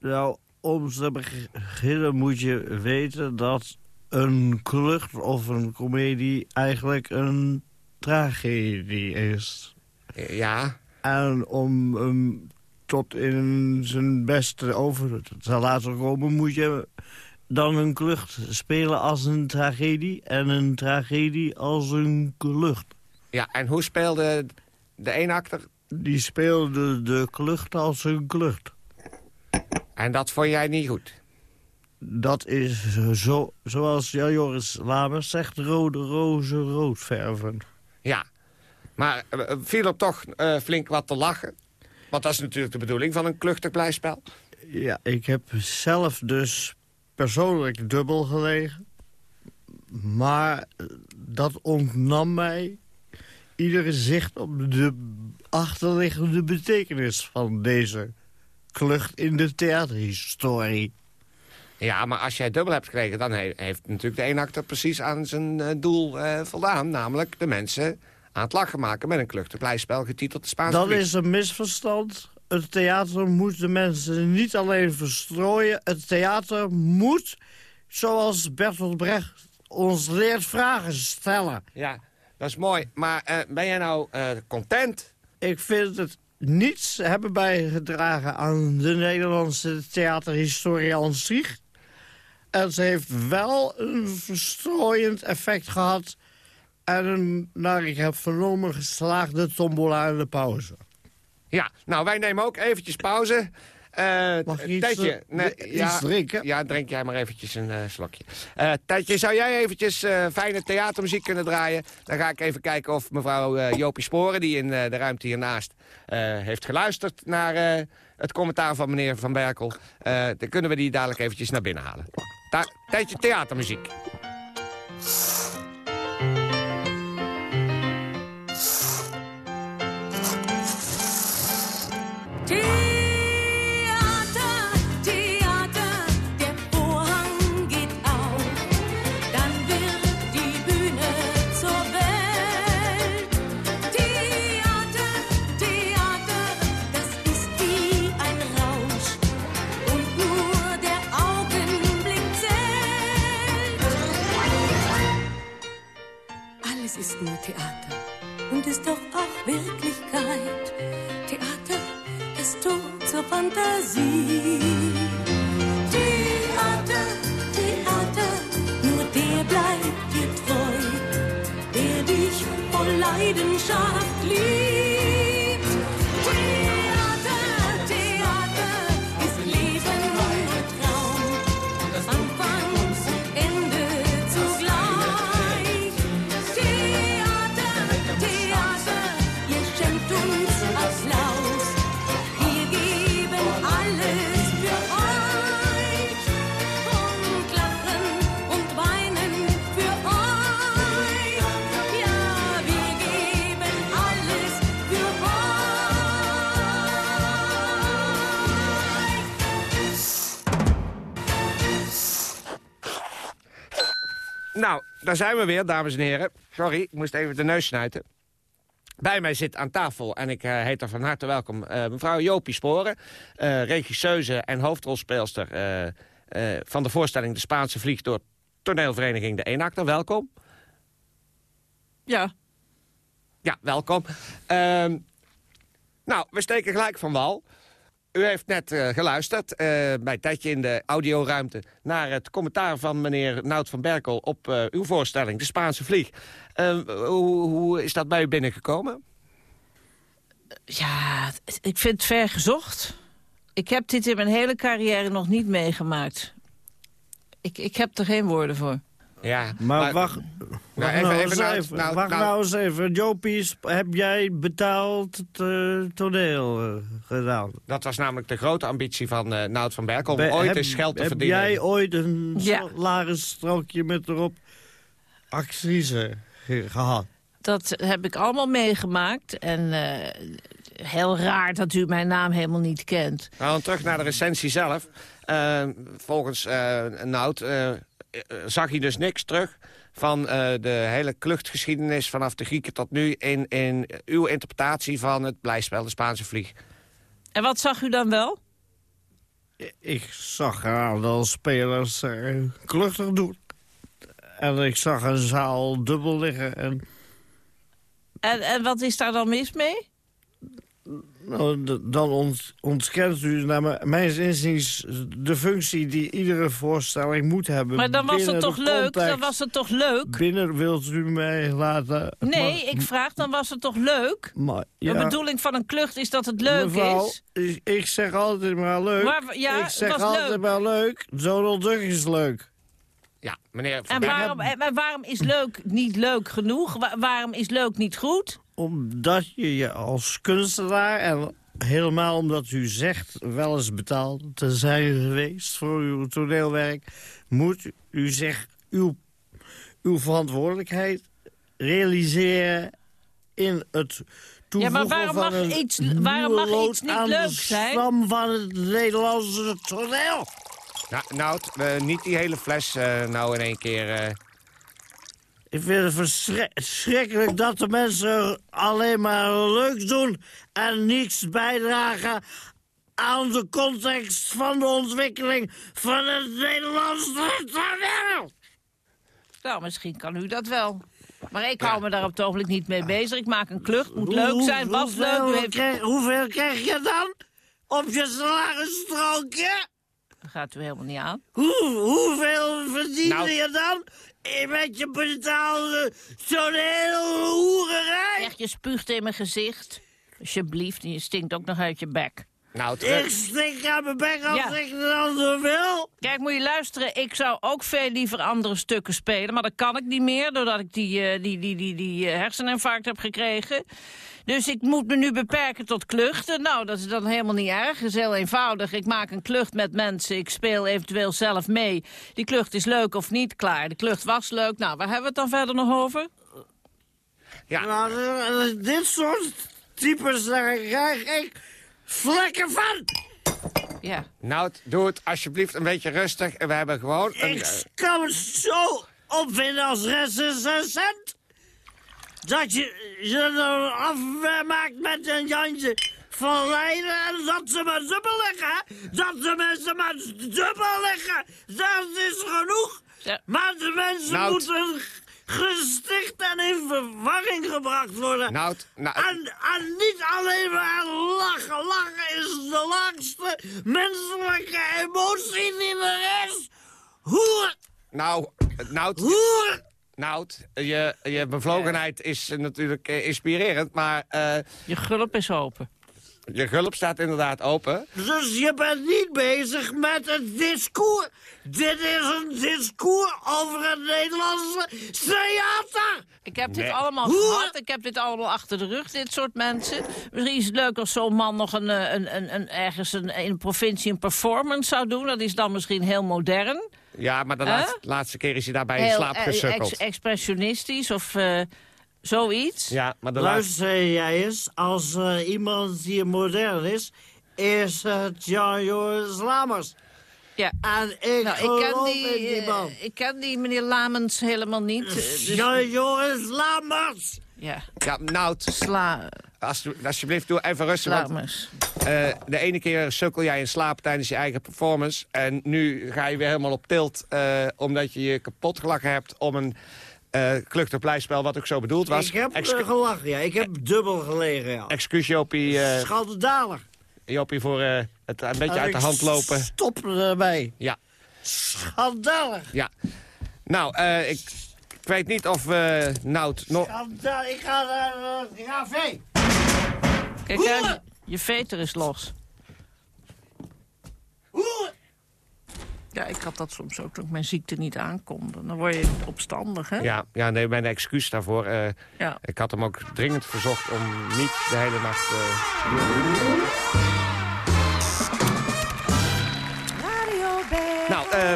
Nou, om te beginnen moet je weten dat een klucht of een komedie eigenlijk een tragedie is. Ja. En om hem tot in zijn beste over te laten komen... moet je dan een klucht spelen als een tragedie... en een tragedie als een klucht. Ja, en hoe speelde de eenakter? Die speelde de klucht als een klucht. En dat vond jij niet goed? Dat is zo, zoals Joris Lamers zegt, rode rozen rood verven. Ja, maar eh, viel er toch eh, flink wat te lachen? Want dat is natuurlijk de bedoeling van een kluchtig blijspel. Ja, ik heb zelf dus persoonlijk dubbel gelegen. Maar dat ontnam mij iedere zicht op de achterliggende betekenis van deze klucht in de theaterhistorie. Ja, maar als jij dubbel hebt gekregen... dan he- heeft natuurlijk de eenakter precies aan zijn eh, doel eh, voldaan. Namelijk de mensen aan het lachen maken... met een kluchtig blijspel getiteld De Spaanse Dat is een misverstand. Het theater moet de mensen niet alleen verstrooien. Het theater moet, zoals Bertolt Brecht ons leert, vragen stellen. Ja, dat is mooi. Maar eh, ben jij nou eh, content? Ik vind het niets hebben bijgedragen aan de Nederlandse theaterhistorie aan zich. En ze heeft wel een verstrooiend effect gehad... en een, naar ik heb vernomen, geslaagde tombola in de pauze. Ja, nou, wij nemen ook eventjes pauze. Eh Mag ik iets, Tijdje, eh, nee, iets ja, drinken? Ja, drink jij maar eventjes een eh, slokje. Eh Tijdje, zou jij eventjes fijne theatermuziek kunnen draaien? Dan ga ik even kijken of mevrouw Jopie Sporen, die in de ruimte hiernaast heeft geluisterd naar het commentaar van meneer Van Berkel. Dan kunnen we die dadelijk eventjes naar binnen halen. Ta tijdje theatermuziek. Theater, daar zijn we weer, dames en heren. Sorry, ik moest even de neus snuiten. Bij mij zit aan tafel, en ik eh, heet haar van harte welkom, eh, mevrouw Jopie Sporen. eh regisseuse en hoofdrolspeelster van de voorstelling De Spaanse Vlieg... door toneelvereniging De Eenakter. Welkom. Ja. Ja, welkom. Ehm, nou, we steken gelijk van wal. U heeft net eh, geluisterd, eh, bij Tijdje in de audioruimte... naar het commentaar van meneer Nout van Berkel op eh, uw voorstelling, De Spaanse Vlieg. Ehm, hoe, hoe is dat bij u binnengekomen? Ja, ik vind het ver gezocht. Ik heb dit in mijn hele carrière nog niet meegemaakt. Ik, ik heb er geen woorden voor. Ja, Maar, wacht, wacht even- nou, even eens nou- even. nou- wacht nou- nou eens even. Jopies, heb jij betaald het eh, toneel eh, gedaan? Dat was namelijk de grote ambitie van eh Nout van Berkel... om Be- ooit heb- eens geld te heb verdienen. jij ooit een Ja. salarisstrookje met erop actrice ge- gehad? Dat heb ik allemaal meegemaakt. En eh, heel raar dat u mijn naam helemaal niet kent. Nou, terug naar de recensie zelf. Volgens eh Nout zag hij dus niks terug van eh, de hele kluchtgeschiedenis vanaf de Grieken tot nu... in, in uw interpretatie van het blijspel De Spaanse Vlieg. En wat zag u dan wel? Ik zag een aantal spelers eh, kluchtig doen. En ik zag een zaal dubbel liggen. En En, en wat is daar dan mis mee? Nou, dan ont, ontkent u naar mijn inziens de functie die iedere voorstelling moet hebben. Maar dan was het de toch leuk? context. Dan was het toch leuk? Binnen wilt u mij laten... Nee, maar- ik vraag, dan was het toch leuk? maar, De ja, bedoeling van een klucht is dat het leuk mevrouw, is. Ik, ik zeg altijd maar leuk. Maar, ja, ik zeg was altijd leuk. maar leuk. Donald Duck is leuk. Ja, meneer En waarom, en waarom is leuk niet leuk genoeg? Wa- waarom is leuk niet goed? Omdat je je als kunstenaar... en helemaal omdat u zegt wel eens betaald te zijn geweest... voor uw toneelwerk... moet u zich uw, uw verantwoordelijkheid realiseren... in het toevoegen Ja, maar waarom van mag een iets- waarom mag nieuwe iets niet lood aan de leuk zijn? stam van het Nederlandse toneel. Nou, Nout, eh, niet die hele fles eh, nou in één keer... eh, Ik vind het verschri- verschrikkelijk dat de mensen alleen maar leuk doen... en niets bijdragen aan de context van de ontwikkeling van het Nederlandse toneel. Nou, misschien kan u dat wel. Maar ik hou me daar op het ogenblik niet mee bezig. Ik maak een klucht, moet leuk zijn, was leuk. hoeveel heeft... krijg- hoeveel krijg je dan op je salarisstrookje? Dat gaat u helemaal niet aan. Hoe, hoeveel verdien Nou. je dan met je betaalde toneelhoererij? Echt, je spuugt in mijn gezicht. Alsjeblieft, en je stinkt ook nog uit je bek. Nou, Ik stink aan mijn bek als Ja. ik een ander wil. Kijk, moet je luisteren. Ik zou ook veel liever andere stukken spelen. Maar dat kan ik niet meer, doordat ik die, eh, die, die, die, die eh, herseninfarct heb gekregen. Dus ik moet me nu beperken tot kluchten. Nou, dat is dan helemaal niet erg. Het is heel eenvoudig. Ik maak een klucht met mensen. Ik speel eventueel zelf mee. Die klucht is leuk of niet, klaar. De klucht was leuk. Nou, waar hebben we het dan verder nog over? Ja. Nou, eh, dit soort types, daar krijg ik vlekken van. Ja. Nou, doe het alsjeblieft een beetje rustig. We hebben gewoon... Een, Ik kan me zo opvinden als recensent... dat je je er afmaakt met een Jantje van Leiden... en dat ze maar dubbel liggen. Dat de mensen maar dubbel liggen. Dat is genoeg. Maar de mensen moeten gesticht en in verwarring gebracht worden. Nou, nou, En, en niet alleen maar lachen. Lachen is de langste menselijke emotie die er is. Hoe? nou, nou... Hoe? Nou, je, je bevlogenheid is natuurlijk eh, inspirerend, maar... eh, je gulp is open. Je gulp staat inderdaad open. Dus je bent niet bezig met het discours. Dit is een discours over het Nederlandse theater. Ik heb dit Nee. allemaal Hoe? gehad. Ik heb dit allemaal achter de rug, dit soort mensen. Misschien is het leuk als zo'n man nog een, eh, een, een, een, ergens een, in een provincie een performance zou doen. Dat is dan misschien heel modern. Ja, maar de Huh? laatste, laatste keer is hij daarbij in heel slaap eh, gesukkeld. ex- expressionistisch of eh, zoiets. Ja, maar de laatste... Luister jij eens, als eh, iemand die modern is, is het Jan Joris Lamers. Ja. En ik Nou, ik ken die, in die eh, man. ik ken die meneer Lamens helemaal niet. dus- Jan Joris Lamers. Ja. Ja, nou... Sla... Als, alsjeblieft, doe even rustig. want, eh, de ene keer sukkel jij in slaap tijdens je eigen performance. En nu ga je weer helemaal op tilt. eh, omdat je je kapot gelachen hebt om een eh kluchtig blijspel. Wat ook zo bedoeld was. Ik heb Excu- eh, gelachen, ja. Ik heb dubbel gelegen, ja. Excuus Jopie, eh, Schandalig. Jopie voor eh, het een beetje uit de hand lopen. Stop ermee. Ja. Schandalig. Ja. Nou, eh, ik, ik weet niet of eh Nout nog... Ik ga naar het café. Kijk uit, je veter is los. Ja, ik had dat soms ook toen ik mijn ziekte niet aankonde. Dan word je opstandig, hè? Ja, ja, nee, mijn excuus daarvoor. eh, Ja. Ik had hem ook dringend verzocht om niet de hele nacht... eh,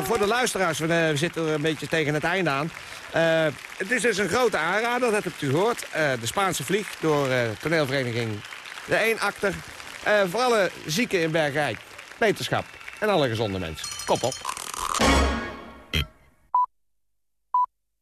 voor de luisteraars, we, eh, we zitten er een beetje tegen het einde aan. Eh, het is dus een grote aanrader, dat hebt u gehoord. Eh, de Spaanse Vlieg door eh, toneelvereniging De Eén Akter. Eh, voor alle zieken in Bergrijk, wetenschap en alle gezonde mensen. Kop op.